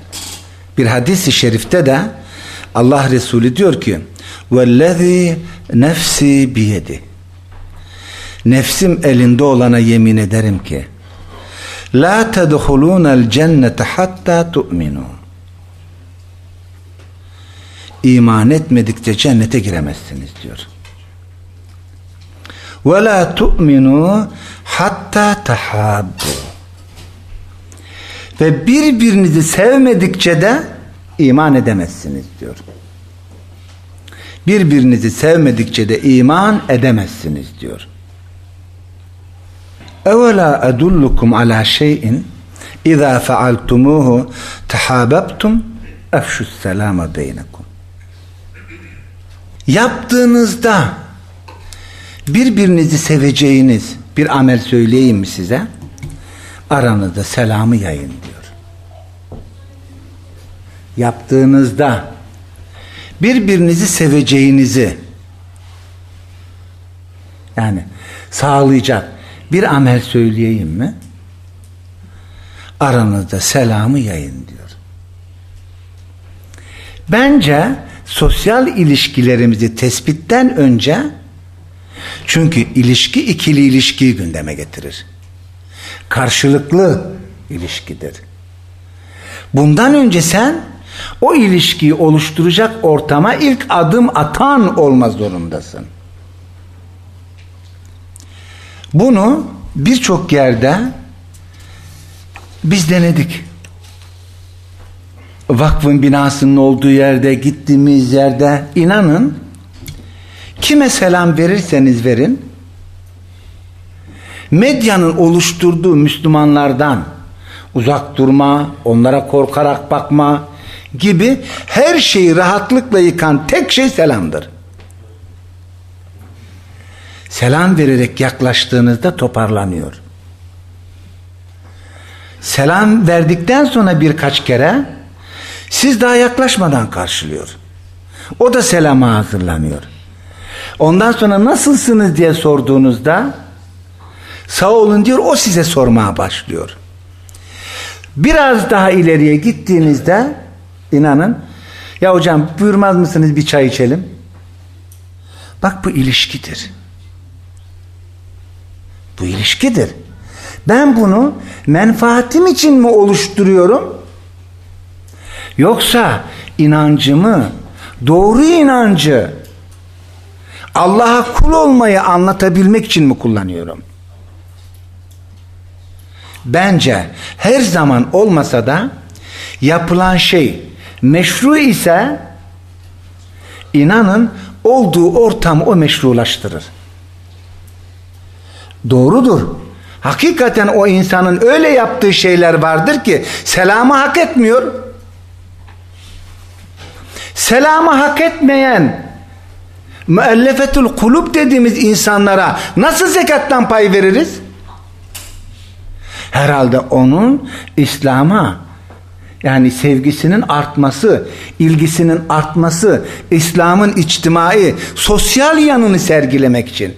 Speaker 1: bir hadis-i şerifte de Allah Resulü diyor ki vellezî nefsi biyedi. Nefsim elinde olana yemin ederim ki la tedhulûnel cennete hatta tu'minu iman etmedikçe cennete giremezsiniz diyor. Ve la tu'minu hatta tahabbu ve birbirinizi sevmedikçe de iman edemezsiniz diyor. Birbirinizi sevmedikçe de iman edemezsiniz diyor. Evela edullukum ala şeyin İza fealtumuhu tehababtum efşus selama beynekum. Yaptığınızda birbirinizi seveceğiniz bir amel söyleyeyim mi size? Aranızda selamı yayın diyor. Yaptığınızda birbirinizi seveceğinizi yani sağlayacak bir amel söyleyeyim mi? Aranızda selamı yayın diyor. Bence sosyal ilişkilerimizi tespitten önce çünkü ilişki ikili ilişkiyi gündeme getirir. Karşılıklı ilişkidir. Bundan önce sen o ilişkiyi oluşturacak ortama ilk adım atan olma zorundasın. Bunu birçok yerde biz denedik. Vakfın binasının olduğu yerde, gittiğimiz yerde inanın kime selam verirseniz verin medyanın oluşturduğu Müslümanlardan uzak durma, onlara korkarak bakma gibi her şeyi rahatlıkla yıkan tek şey selamdır. Selam vererek yaklaştığınızda toparlanıyor. Selam verdikten sonra birkaç kere siz daha yaklaşmadan karşılıyor. O da selama hazırlanıyor. Ondan sonra nasılsınız diye sorduğunuzda sağ olun diyor o size sormaya başlıyor. Biraz daha ileriye gittiğinizde inanın ya hocam buyurmaz mısınız bir çay içelim? Bak bu ilişkidir. Bu ilişkidir. Ben bunu menfaatim için mi oluşturuyorum? Yoksa inancımı, doğru inancı Allah'a kul olmayı anlatabilmek için mi kullanıyorum? Bence her zaman olmasa da yapılan şey meşru ise inanın olduğu ortamı o meşrulaştırır. Doğrudur. Hakikaten o insanın öyle yaptığı şeyler vardır ki selamı hak etmiyor. Selamı hak etmeyen müellefetül kulub dediğimiz insanlara nasıl zekattan pay veririz? Herhalde onun İslam'a yani sevgisinin artması, ilgisinin artması, İslam'ın içtimai, sosyal yanını sergilemek için.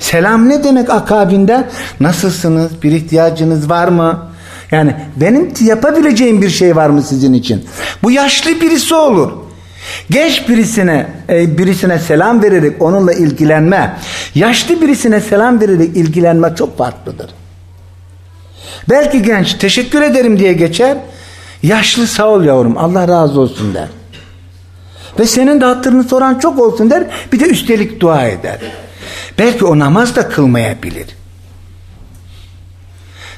Speaker 1: Selam ne demek akabinde? Nasılsınız? Bir ihtiyacınız var mı? Yani benim yapabileceğim bir şey var mı sizin için? Bu yaşlı birisi olur. Genç birisine e, birisine selam vererek onunla ilgilenme, yaşlı birisine selam vererek ilgilenme çok farklıdır. Belki genç teşekkür ederim diye geçer. Yaşlı sağ ol yavrum Allah razı olsun der. Ve senin de hatırını soran çok olsun der. Bir de üstelik dua eder. Belki o namaz da kılmayabilir.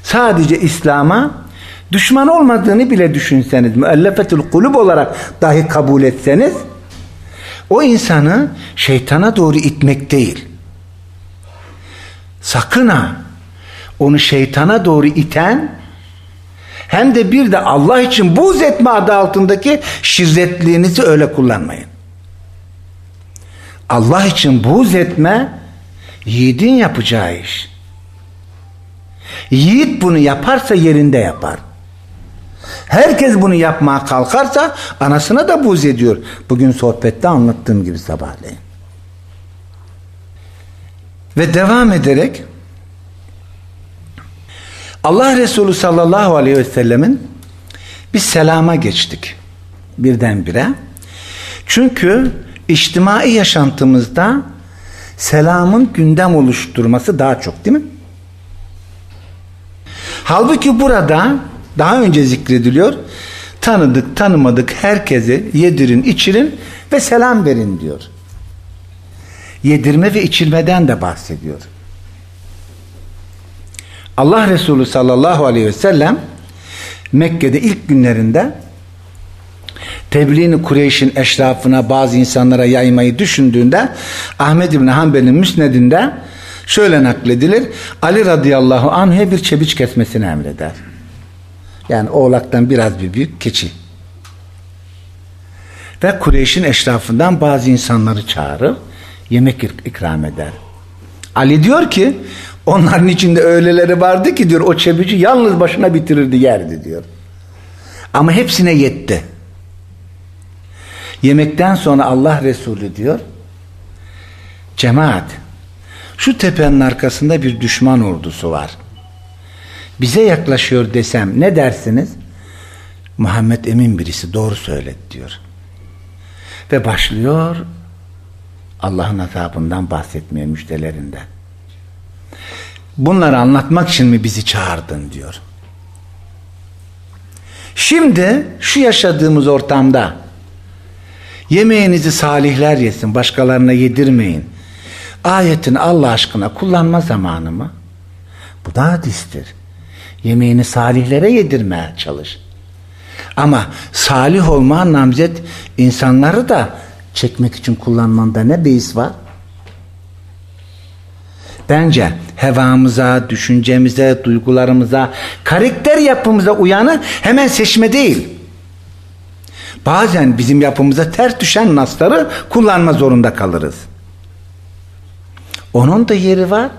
Speaker 1: Sadece İslam'a düşman olmadığını bile düşünseniz, müellefetül kulub olarak dahi kabul etseniz, o insanı şeytana doğru itmek değil. Sakın ha, onu şeytana doğru iten, hem de bir de Allah için buz etme adı altındaki şirretliğinizi öyle kullanmayın. Allah için buz etme, yiğidin yapacağı iş. Yiğit bunu yaparsa yerinde yapar. Herkes bunu yapmaya kalkarsa anasına da buz ediyor. Bugün sohbette anlattığım gibi sabahleyin. Ve devam ederek Allah Resulü sallallahu aleyhi ve sellemin Biz selama geçtik birdenbire. Çünkü içtimai yaşantımızda selamın gündem oluşturması daha çok değil mi? Halbuki burada daha önce zikrediliyor. Tanıdık tanımadık herkese yedirin içirin ve selam verin diyor. Yedirme ve içirmeden de bahsediyor. Allah Resulü sallallahu aleyhi ve sellem Mekke'de ilk günlerinde tebliğini Kureyş'in eşrafına bazı insanlara yaymayı düşündüğünde Ahmed İbni Hanbel'in müsnedinde şöyle nakledilir. Ali radıyallahu anh'e bir çebiç kesmesini emreder. Yani oğlaktan biraz bir büyük keçi. Ve Kureyş'in eşrafından bazı insanları çağırır. Yemek ikram eder. Ali diyor ki onların içinde öyleleri vardı ki diyor o çebici yalnız başına bitirirdi yerdi diyor. Ama hepsine yetti. Yemekten sonra Allah Resulü diyor cemaat şu tepenin arkasında bir düşman ordusu var. Bize yaklaşıyor desem ne dersiniz? Muhammed emin birisi doğru söylet diyor. Ve başlıyor Allah'ın azabından bahsetmeye müjdelerinden. Bunları anlatmak için mi bizi çağırdın diyor. Şimdi şu yaşadığımız ortamda yemeğinizi salihler yesin başkalarına yedirmeyin. Ayetin Allah aşkına kullanma zamanı mı? Bu da hadistir. Yemeğini salihlere yedirmeye çalış. Ama salih olma namzet insanları da çekmek için kullanmanda ne beis var? Bence hevamıza, düşüncemize, duygularımıza, karakter yapımıza uyanı hemen seçme değil. Bazen bizim yapımıza ters düşen nasları kullanma zorunda kalırız. Onun da yeri var.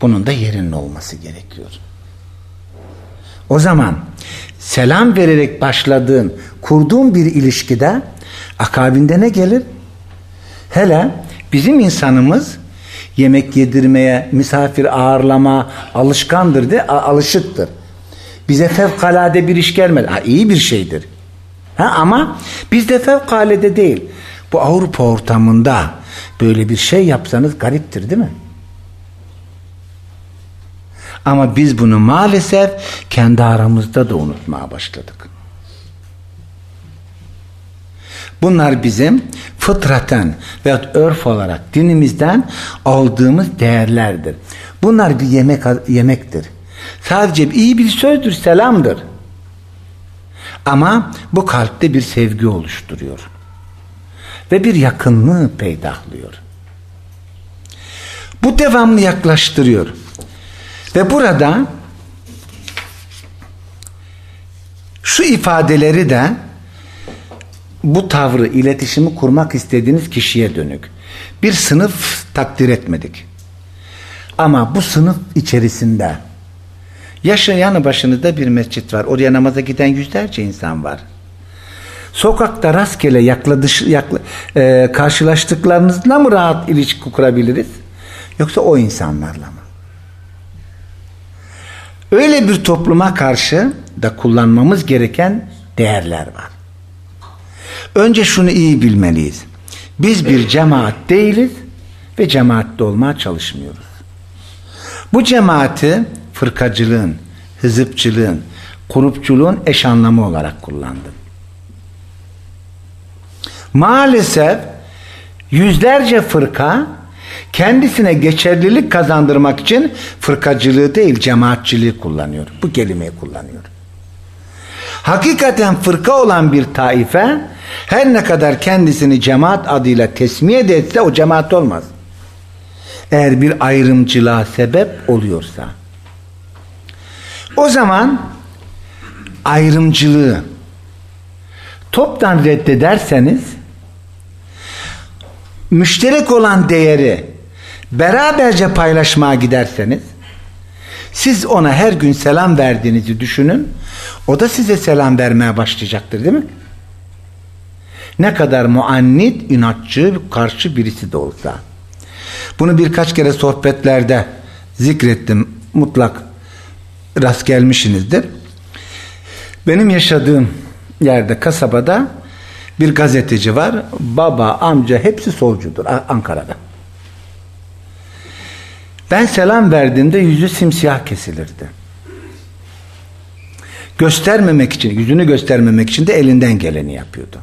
Speaker 1: Bunun da yerinin olması gerekiyor. O zaman selam vererek başladığın, kurduğun bir ilişkide akabinde ne gelir? Hele bizim insanımız yemek yedirmeye, misafir ağırlama alışkandır de alışıktır. Bize fevkalade bir iş gelmedi. Ha, iyi bir şeydir. Ha, ama bizde fevkalade değil. Bu Avrupa ortamında böyle bir şey yapsanız gariptir değil mi? Ama biz bunu maalesef kendi aramızda da unutmaya başladık. Bunlar bizim fıtraten veya örf olarak dinimizden aldığımız değerlerdir. Bunlar bir yemek yemektir. Sadece iyi bir sözdür, selamdır. Ama bu kalpte bir sevgi oluşturuyor. Ve bir yakınlığı peydahlıyor. Bu devamlı yaklaştırıyor. Ve burada şu ifadeleri de bu tavrı, iletişimi kurmak istediğiniz kişiye dönük. Bir sınıf takdir etmedik. Ama bu sınıf içerisinde yaşayan başınızda bir mescit var. Oraya namaza giden yüzlerce insan var. Sokakta rastgele yakladış, yakla, e, karşılaştıklarınızla mı rahat ilişki kurabiliriz? Yoksa o insanlarla mı? Öyle bir topluma karşı da kullanmamız gereken değerler var. Önce şunu iyi bilmeliyiz. Biz bir cemaat değiliz ve cemaatte olmaya çalışmıyoruz. Bu cemaati fırkacılığın, hızıpçılığın, kurupçuluğun eş anlamı olarak kullandım. Maalesef yüzlerce fırka kendisine geçerlilik kazandırmak için fırkacılığı değil cemaatçiliği kullanıyor. Bu kelimeyi kullanıyor. Hakikaten fırka olan bir taife her ne kadar kendisini cemaat adıyla tesmiye de etse o cemaat olmaz. Eğer bir ayrımcılığa sebep oluyorsa. O zaman ayrımcılığı toptan reddederseniz müşterek olan değeri beraberce paylaşmaya giderseniz siz ona her gün selam verdiğinizi düşünün o da size selam vermeye başlayacaktır değil mi? Ne kadar muannit, inatçı, karşı birisi de olsa. Bunu birkaç kere sohbetlerde zikrettim. Mutlak rast gelmişsinizdir. Benim yaşadığım yerde kasabada bir gazeteci var. Baba, amca hepsi solcudur Ankara'da. Ben selam verdiğimde yüzü simsiyah kesilirdi. Göstermemek için, yüzünü göstermemek için de elinden geleni yapıyordu.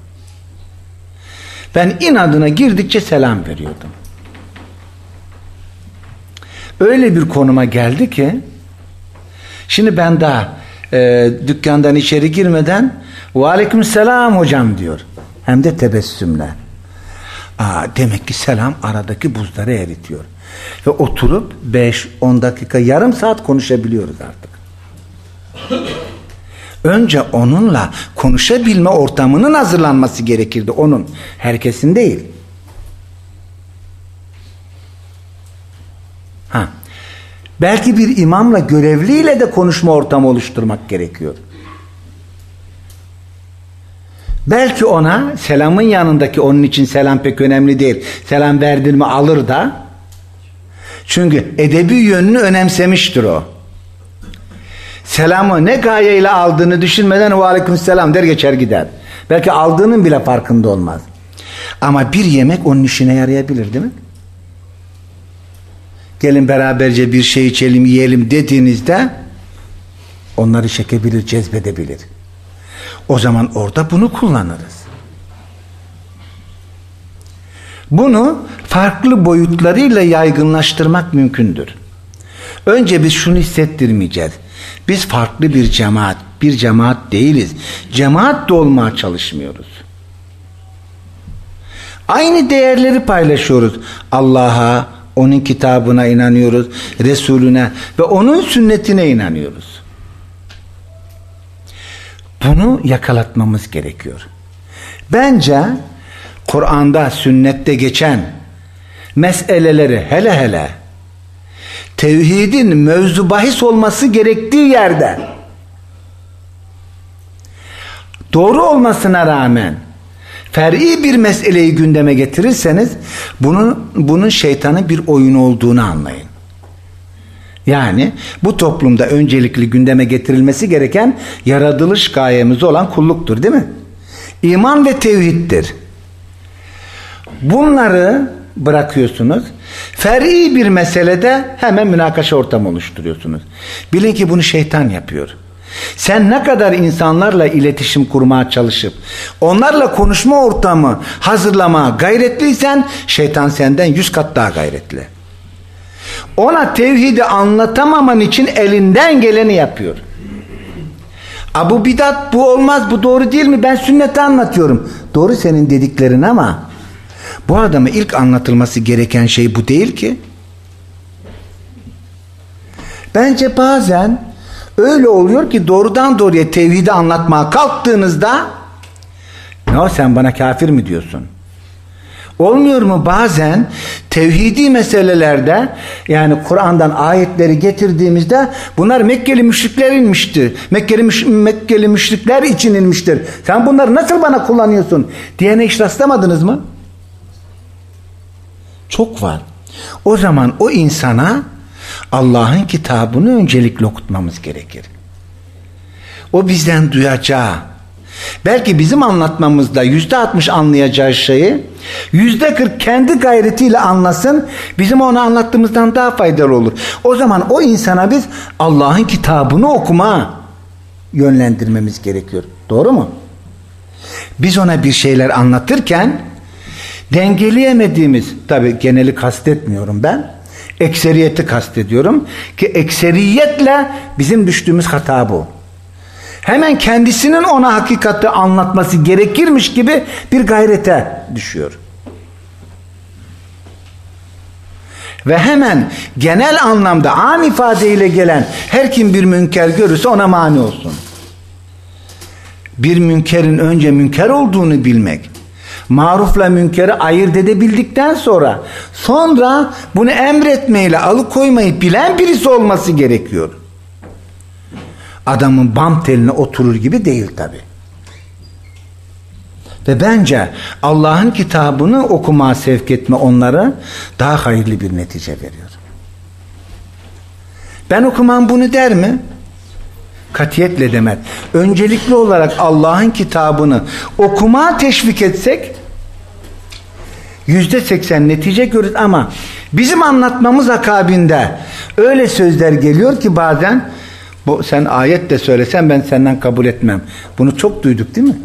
Speaker 1: Ben inadına girdikçe selam veriyordum. Öyle bir konuma geldi ki şimdi ben daha e, dükkandan içeri girmeden ve selam hocam diyor. Hem de tebessümle. Aa, demek ki selam aradaki buzları eritiyor. Ve oturup 5-10 dakika yarım saat konuşabiliyoruz artık. Önce onunla konuşabilme ortamının hazırlanması gerekirdi onun. Herkesin değil. Ha. Belki bir imamla görevliyle de konuşma ortamı oluşturmak gerekiyor. Belki ona selamın yanındaki onun için selam pek önemli değil. Selam verdin mi alır da. Çünkü edebi yönünü önemsemiştir o. Selamı ne gayeyle aldığını düşünmeden ve aleyküm selam der geçer gider. Belki aldığının bile farkında olmaz. Ama bir yemek onun işine yarayabilir değil mi? Gelin beraberce bir şey içelim yiyelim dediğinizde onları çekebilir, cezbedebilir. O zaman orada bunu kullanırız. Bunu farklı boyutlarıyla yaygınlaştırmak mümkündür. Önce biz şunu hissettirmeyeceğiz. Biz farklı bir cemaat, bir cemaat değiliz. Cemaat de olmaya çalışmıyoruz. Aynı değerleri paylaşıyoruz. Allah'a, onun kitabına inanıyoruz, Resulüne ve onun sünnetine inanıyoruz. Bunu yakalatmamız gerekiyor. Bence Kur'an'da, sünnette geçen meseleleri hele hele tevhidin mevzu bahis olması gerektiği yerde doğru olmasına rağmen fer'i bir meseleyi gündeme getirirseniz bunun bunun şeytanın bir oyun olduğunu anlayın. Yani bu toplumda öncelikli gündeme getirilmesi gereken yaratılış gayemiz olan kulluktur değil mi? İman ve tevhiddir. Bunları bırakıyorsunuz. Fer'i bir meselede hemen münakaşa ortamı oluşturuyorsunuz. Bilin ki bunu şeytan yapıyor. Sen ne kadar insanlarla iletişim kurmaya çalışıp onlarla konuşma ortamı hazırlamaya gayretliysen şeytan senden yüz kat daha gayretli. Ona tevhidi anlatamaman için elinden geleni yapıyor. Abu bidat bu olmaz bu doğru değil mi? Ben sünneti anlatıyorum. Doğru senin dediklerin ama bu adama ilk anlatılması gereken şey bu değil ki. Bence bazen öyle oluyor ki doğrudan doğruya tevhidi anlatmaya kalktığınızda ne sen bana kafir mi diyorsun? Olmuyor mu bazen tevhidi meselelerde yani Kur'an'dan ayetleri getirdiğimizde bunlar Mekkeli müşrikler inmiştir. Mekkeli, müş Mekkeli müşrikler için inmiştir. Sen bunları nasıl bana kullanıyorsun diyene hiç rastlamadınız mı? Çok var. O zaman o insana Allah'ın kitabını öncelikle okutmamız gerekir. O bizden duyacağı, belki bizim anlatmamızda yüzde altmış anlayacağı şeyi yüzde kırk kendi gayretiyle anlasın, bizim onu anlattığımızdan daha faydalı olur. O zaman o insana biz Allah'ın kitabını okuma yönlendirmemiz gerekiyor. Doğru mu? Biz ona bir şeyler anlatırken dengeleyemediğimiz tabi geneli kastetmiyorum ben ekseriyeti kastediyorum ki ekseriyetle bizim düştüğümüz hata bu. Hemen kendisinin ona hakikati anlatması gerekirmiş gibi bir gayrete düşüyor. Ve hemen genel anlamda an ifadeyle gelen her kim bir münker görürse ona mani olsun. Bir münkerin önce münker olduğunu bilmek marufla münkeri ayırt edebildikten sonra sonra bunu emretmeyle alıkoymayı bilen birisi olması gerekiyor. Adamın bam teline oturur gibi değil tabi. Ve bence Allah'ın kitabını okuma sevk etme onları daha hayırlı bir netice veriyor. Ben okumam bunu der mi? Katiyetle demez. öncelikli olarak Allah'ın kitabını okuma teşvik etsek yüzde seksen netice görürüz ama bizim anlatmamız akabinde öyle sözler geliyor ki bazen bu, sen ayet de söylesen ben senden kabul etmem. Bunu çok duyduk değil mi?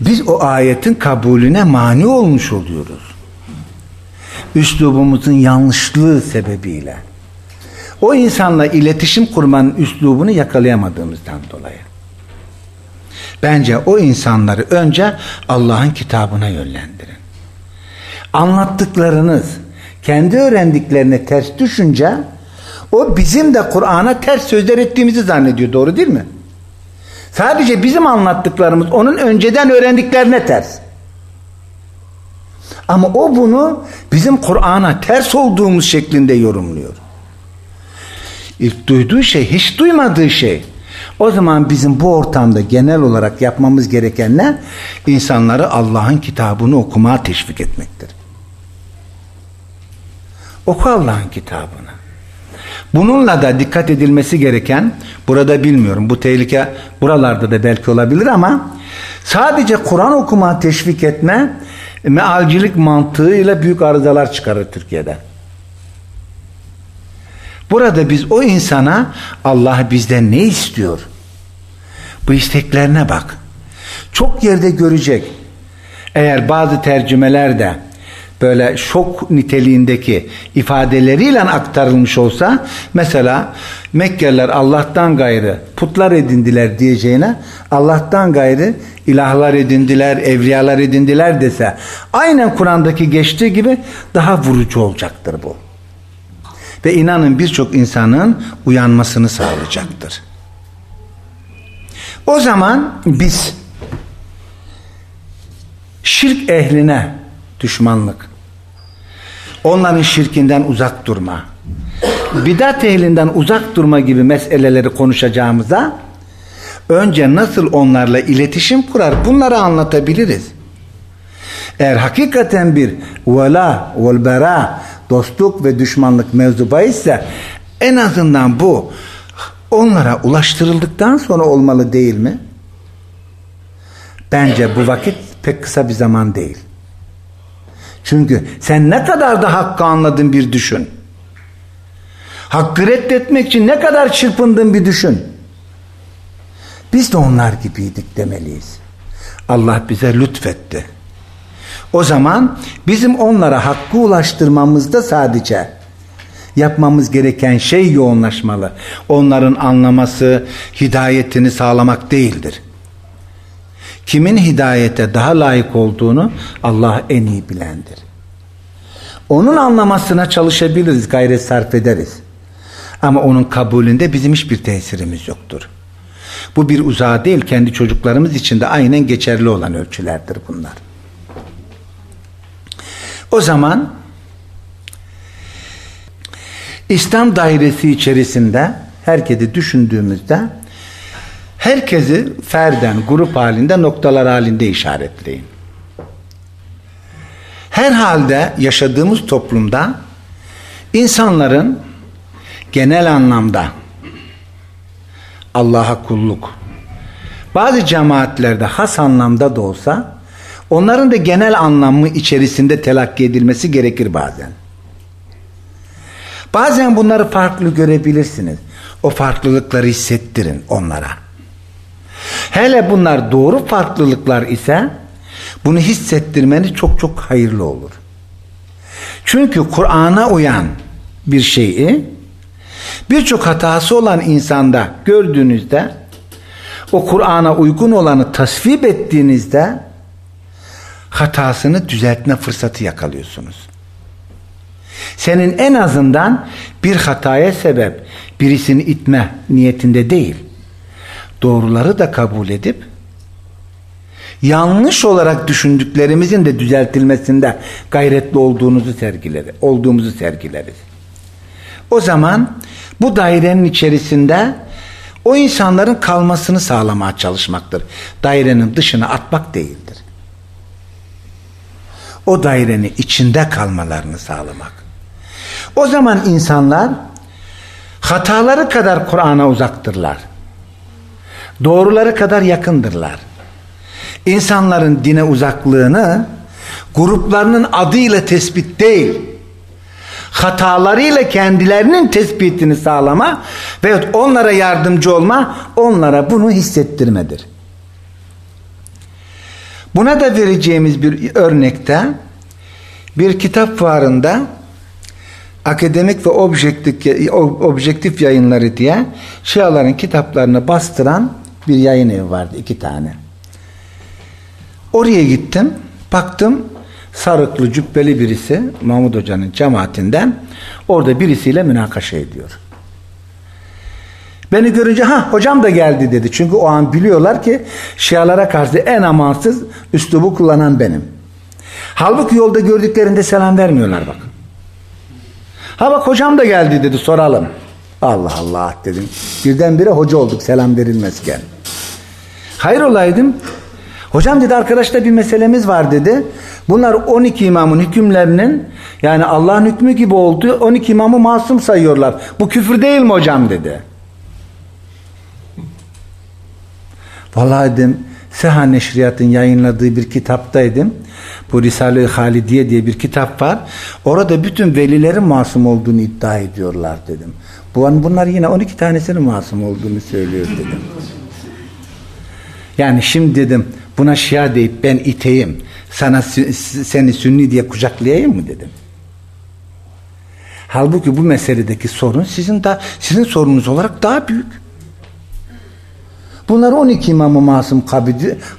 Speaker 1: Biz o ayetin kabulüne mani olmuş oluyoruz. Üslubumuzun yanlışlığı sebebiyle. O insanla iletişim kurmanın üslubunu yakalayamadığımızdan dolayı. Bence o insanları önce Allah'ın kitabına yönlendirin. Anlattıklarınız kendi öğrendiklerine ters düşünce o bizim de Kur'an'a ters sözler ettiğimizi zannediyor. Doğru değil mi? Sadece bizim anlattıklarımız onun önceden öğrendiklerine ters. Ama o bunu bizim Kur'an'a ters olduğumuz şeklinde yorumluyor. İlk duyduğu şey hiç duymadığı şey. O zaman bizim bu ortamda genel olarak yapmamız gereken ne? İnsanları Allah'ın kitabını okumaya teşvik etmektir. Oku Allah'ın kitabını. Bununla da dikkat edilmesi gereken, burada bilmiyorum bu tehlike buralarda da belki olabilir ama sadece Kur'an okuma teşvik etme mealcilik mantığıyla büyük arızalar çıkarır Türkiye'de. Burada biz o insana Allah bizden ne istiyor? Bu isteklerine bak. Çok yerde görecek. Eğer bazı tercümelerde böyle şok niteliğindeki ifadeleriyle aktarılmış olsa mesela Mekkeliler Allah'tan gayrı putlar edindiler diyeceğine Allah'tan gayrı ilahlar edindiler, evliyalar edindiler dese aynen Kur'an'daki geçtiği gibi daha vurucu olacaktır bu. Ve inanın birçok insanın uyanmasını sağlayacaktır. O zaman biz şirk ehline düşmanlık, onların şirkinden uzak durma, bidat ehlinden uzak durma gibi meseleleri konuşacağımıza önce nasıl onlarla iletişim kurar bunları anlatabiliriz. Eğer hakikaten bir vela vel bera dostluk ve düşmanlık mevzu bahisse en azından bu onlara ulaştırıldıktan sonra olmalı değil mi? Bence bu vakit pek kısa bir zaman değil. Çünkü sen ne kadar da hakkı anladın bir düşün. Hakkı reddetmek için ne kadar çırpındın bir düşün. Biz de onlar gibiydik demeliyiz. Allah bize lütfetti. O zaman bizim onlara hakkı ulaştırmamızda sadece yapmamız gereken şey yoğunlaşmalı. Onların anlaması, hidayetini sağlamak değildir. Kimin hidayete daha layık olduğunu Allah en iyi bilendir. Onun anlamasına çalışabiliriz, gayret sarf ederiz. Ama onun kabulünde bizim hiçbir tesirimiz yoktur. Bu bir uzağa değil, kendi çocuklarımız için de aynen geçerli olan ölçülerdir bunlar. O zaman İslam dairesi içerisinde herkesi düşündüğümüzde herkesi ferden, grup halinde, noktalar halinde işaretleyin. Herhalde yaşadığımız toplumda insanların genel anlamda Allah'a kulluk, bazı cemaatlerde has anlamda da olsa onların da genel anlamı içerisinde telakki edilmesi gerekir bazen. Bazen bunları farklı görebilirsiniz. O farklılıkları hissettirin onlara. Hele bunlar doğru farklılıklar ise bunu hissettirmeniz çok çok hayırlı olur. Çünkü Kur'an'a uyan bir şeyi birçok hatası olan insanda gördüğünüzde o Kur'an'a uygun olanı tasvip ettiğinizde hatasını düzeltme fırsatı yakalıyorsunuz. Senin en azından bir hataya sebep birisini itme niyetinde değil. Doğruları da kabul edip yanlış olarak düşündüklerimizin de düzeltilmesinde gayretli olduğunuzu sergileriz, olduğumuzu sergileriz. O zaman bu dairenin içerisinde o insanların kalmasını sağlamaya çalışmaktır. Dairenin dışına atmak değildir. O dairenin içinde kalmalarını sağlamak. O zaman insanlar hataları kadar Kur'an'a uzaktırlar. Doğruları kadar yakındırlar. İnsanların dine uzaklığını gruplarının adıyla tespit değil, hatalarıyla kendilerinin tespitini sağlama ve onlara yardımcı olma, onlara bunu hissettirmedir. Buna da vereceğimiz bir örnekte bir kitap fuarında akademik ve objektif, objektif yayınları diye Şiaların kitaplarını bastıran bir yayın evi vardı iki tane. Oraya gittim baktım sarıklı cübbeli birisi Mahmud Hoca'nın cemaatinden orada birisiyle münakaşa ediyor. Beni görünce ha hocam da geldi dedi. Çünkü o an biliyorlar ki Şialara karşı en amansız üslubu kullanan benim. Halbuki yolda gördüklerinde selam vermiyorlar bak. Ha bak hocam da geldi dedi soralım. Allah Allah dedim. Birdenbire hoca olduk selam verilmezken. Hayır olaydım. Hocam dedi arkadaşta bir meselemiz var dedi. Bunlar 12 imamın hükümlerinin yani Allah'ın hükmü gibi oldu. 12 imamı masum sayıyorlar. Bu küfür değil mi hocam dedi. Vallahi dedim Seha Neşriyat'ın yayınladığı bir kitaptaydım. Bu Risale-i Halidiye diye bir kitap var. Orada bütün velilerin masum olduğunu iddia ediyorlar dedim. Bu bunlar yine 12 tanesinin masum olduğunu söylüyor dedim. Yani şimdi dedim buna şia deyip ben iteyim sana seni sünni diye kucaklayayım mı dedim. Halbuki bu meseledeki sorun sizin da sizin sorunuz olarak daha büyük. Bunlar 12 imamı masum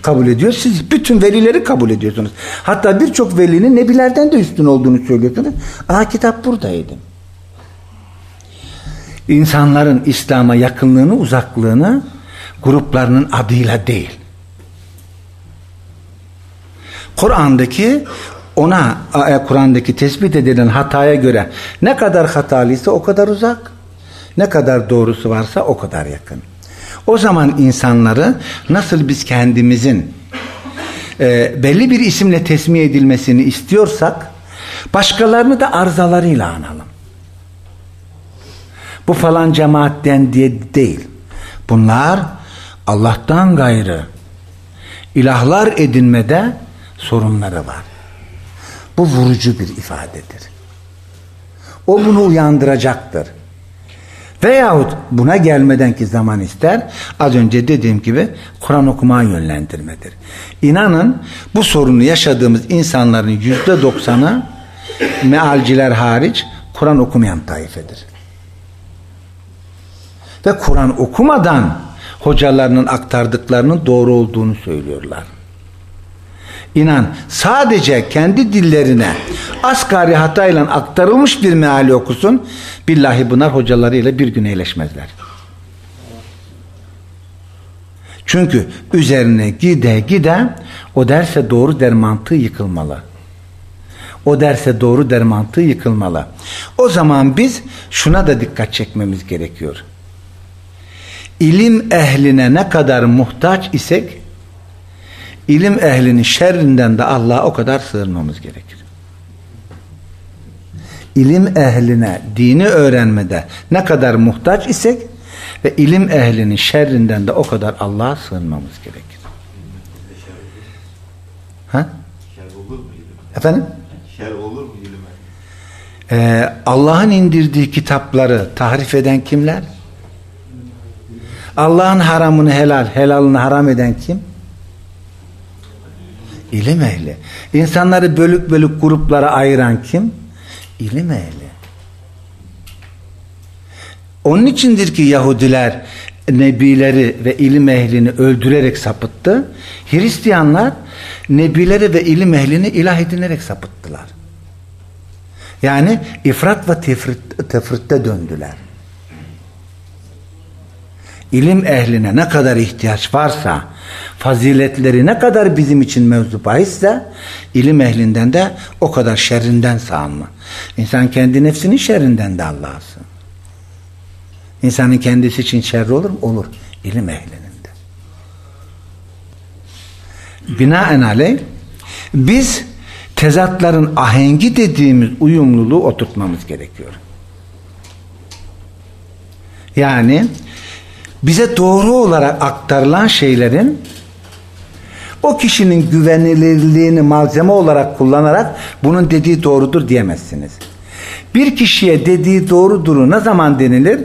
Speaker 1: kabul ediyor. Siz bütün velileri kabul ediyorsunuz. Hatta birçok velinin nebilerden de üstün olduğunu söylüyorsunuz. Aa kitap buradaydı. İnsanların İslam'a yakınlığını, uzaklığını gruplarının adıyla değil. Kur'an'daki ona e, Kur'an'daki tespit edilen hataya göre ne kadar hatalıysa o kadar uzak. Ne kadar doğrusu varsa o kadar yakın. O zaman insanları nasıl biz kendimizin e, belli bir isimle tesmiye edilmesini istiyorsak başkalarını da arızalarıyla analım. Bu falan cemaatten diye değil. Bunlar Allah'tan gayrı ilahlar edinmede sorunları var. Bu vurucu bir ifadedir. O bunu uyandıracaktır. Veyahut buna gelmeden ki zaman ister az önce dediğim gibi Kur'an okumaya yönlendirmedir. İnanın bu sorunu yaşadığımız insanların yüzde doksanı mealciler hariç Kur'an okumayan taifedir. Ve Kur'an okumadan hocalarının aktardıklarının doğru olduğunu söylüyorlar. İnan sadece kendi dillerine asgari hatayla aktarılmış bir meali okusun billahi bunlar hocalarıyla bir gün eğleşmezler. Çünkü üzerine gide gide o derse doğru der mantığı yıkılmalı. O derse doğru der mantığı yıkılmalı. O zaman biz şuna da dikkat çekmemiz gerekiyor. İlim ehline ne kadar muhtaç isek ilim ehlinin şerrinden de Allah'a o kadar sığınmamız gerekir. İlim ehline dini öğrenmede ne kadar muhtaç isek ve ilim ehlinin şerrinden de o kadar Allah'a sığınmamız gerekir. Ha? Efendim? Şer olur mu ilime? Ee, Allah'ın indirdiği kitapları tahrif eden kimler? Allah'ın haramını helal, helalını haram eden kim? İlim ehli. İnsanları bölük bölük gruplara ayıran kim? İlim ehli. Onun içindir ki Yahudiler nebileri ve ilim ehlini öldürerek sapıttı. Hristiyanlar nebileri ve ilim ehlini ilah edinerek sapıttılar. Yani ifrat ve tefrit, tefritte döndüler. İlim ehline ne kadar ihtiyaç varsa faziletleri ne kadar bizim için mevzu bahisse ilim ehlinden de o kadar şerrinden sağınma. İnsan kendi nefsinin şerrinden de Allah'a sığın. İnsanın kendisi için şerri olur mu? Olur. İlim ehlinin de. Binaenaleyh biz tezatların ahengi dediğimiz uyumluluğu oturtmamız gerekiyor. Yani bize doğru olarak aktarılan şeylerin o kişinin güvenilirliğini malzeme olarak kullanarak bunun dediği doğrudur diyemezsiniz. Bir kişiye dediği doğrudur ne zaman denilir?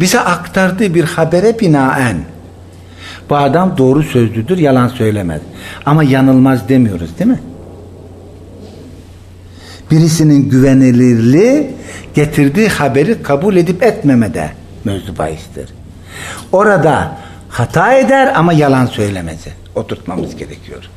Speaker 1: Bize aktardığı bir habere binaen. Bu adam doğru sözlüdür, yalan söylemez. Ama yanılmaz demiyoruz değil mi? Birisinin güvenilirliği getirdiği haberi kabul edip etmemede mevzu bahistir. Orada hata eder ama yalan söylemezi oturtmamız gerekiyor.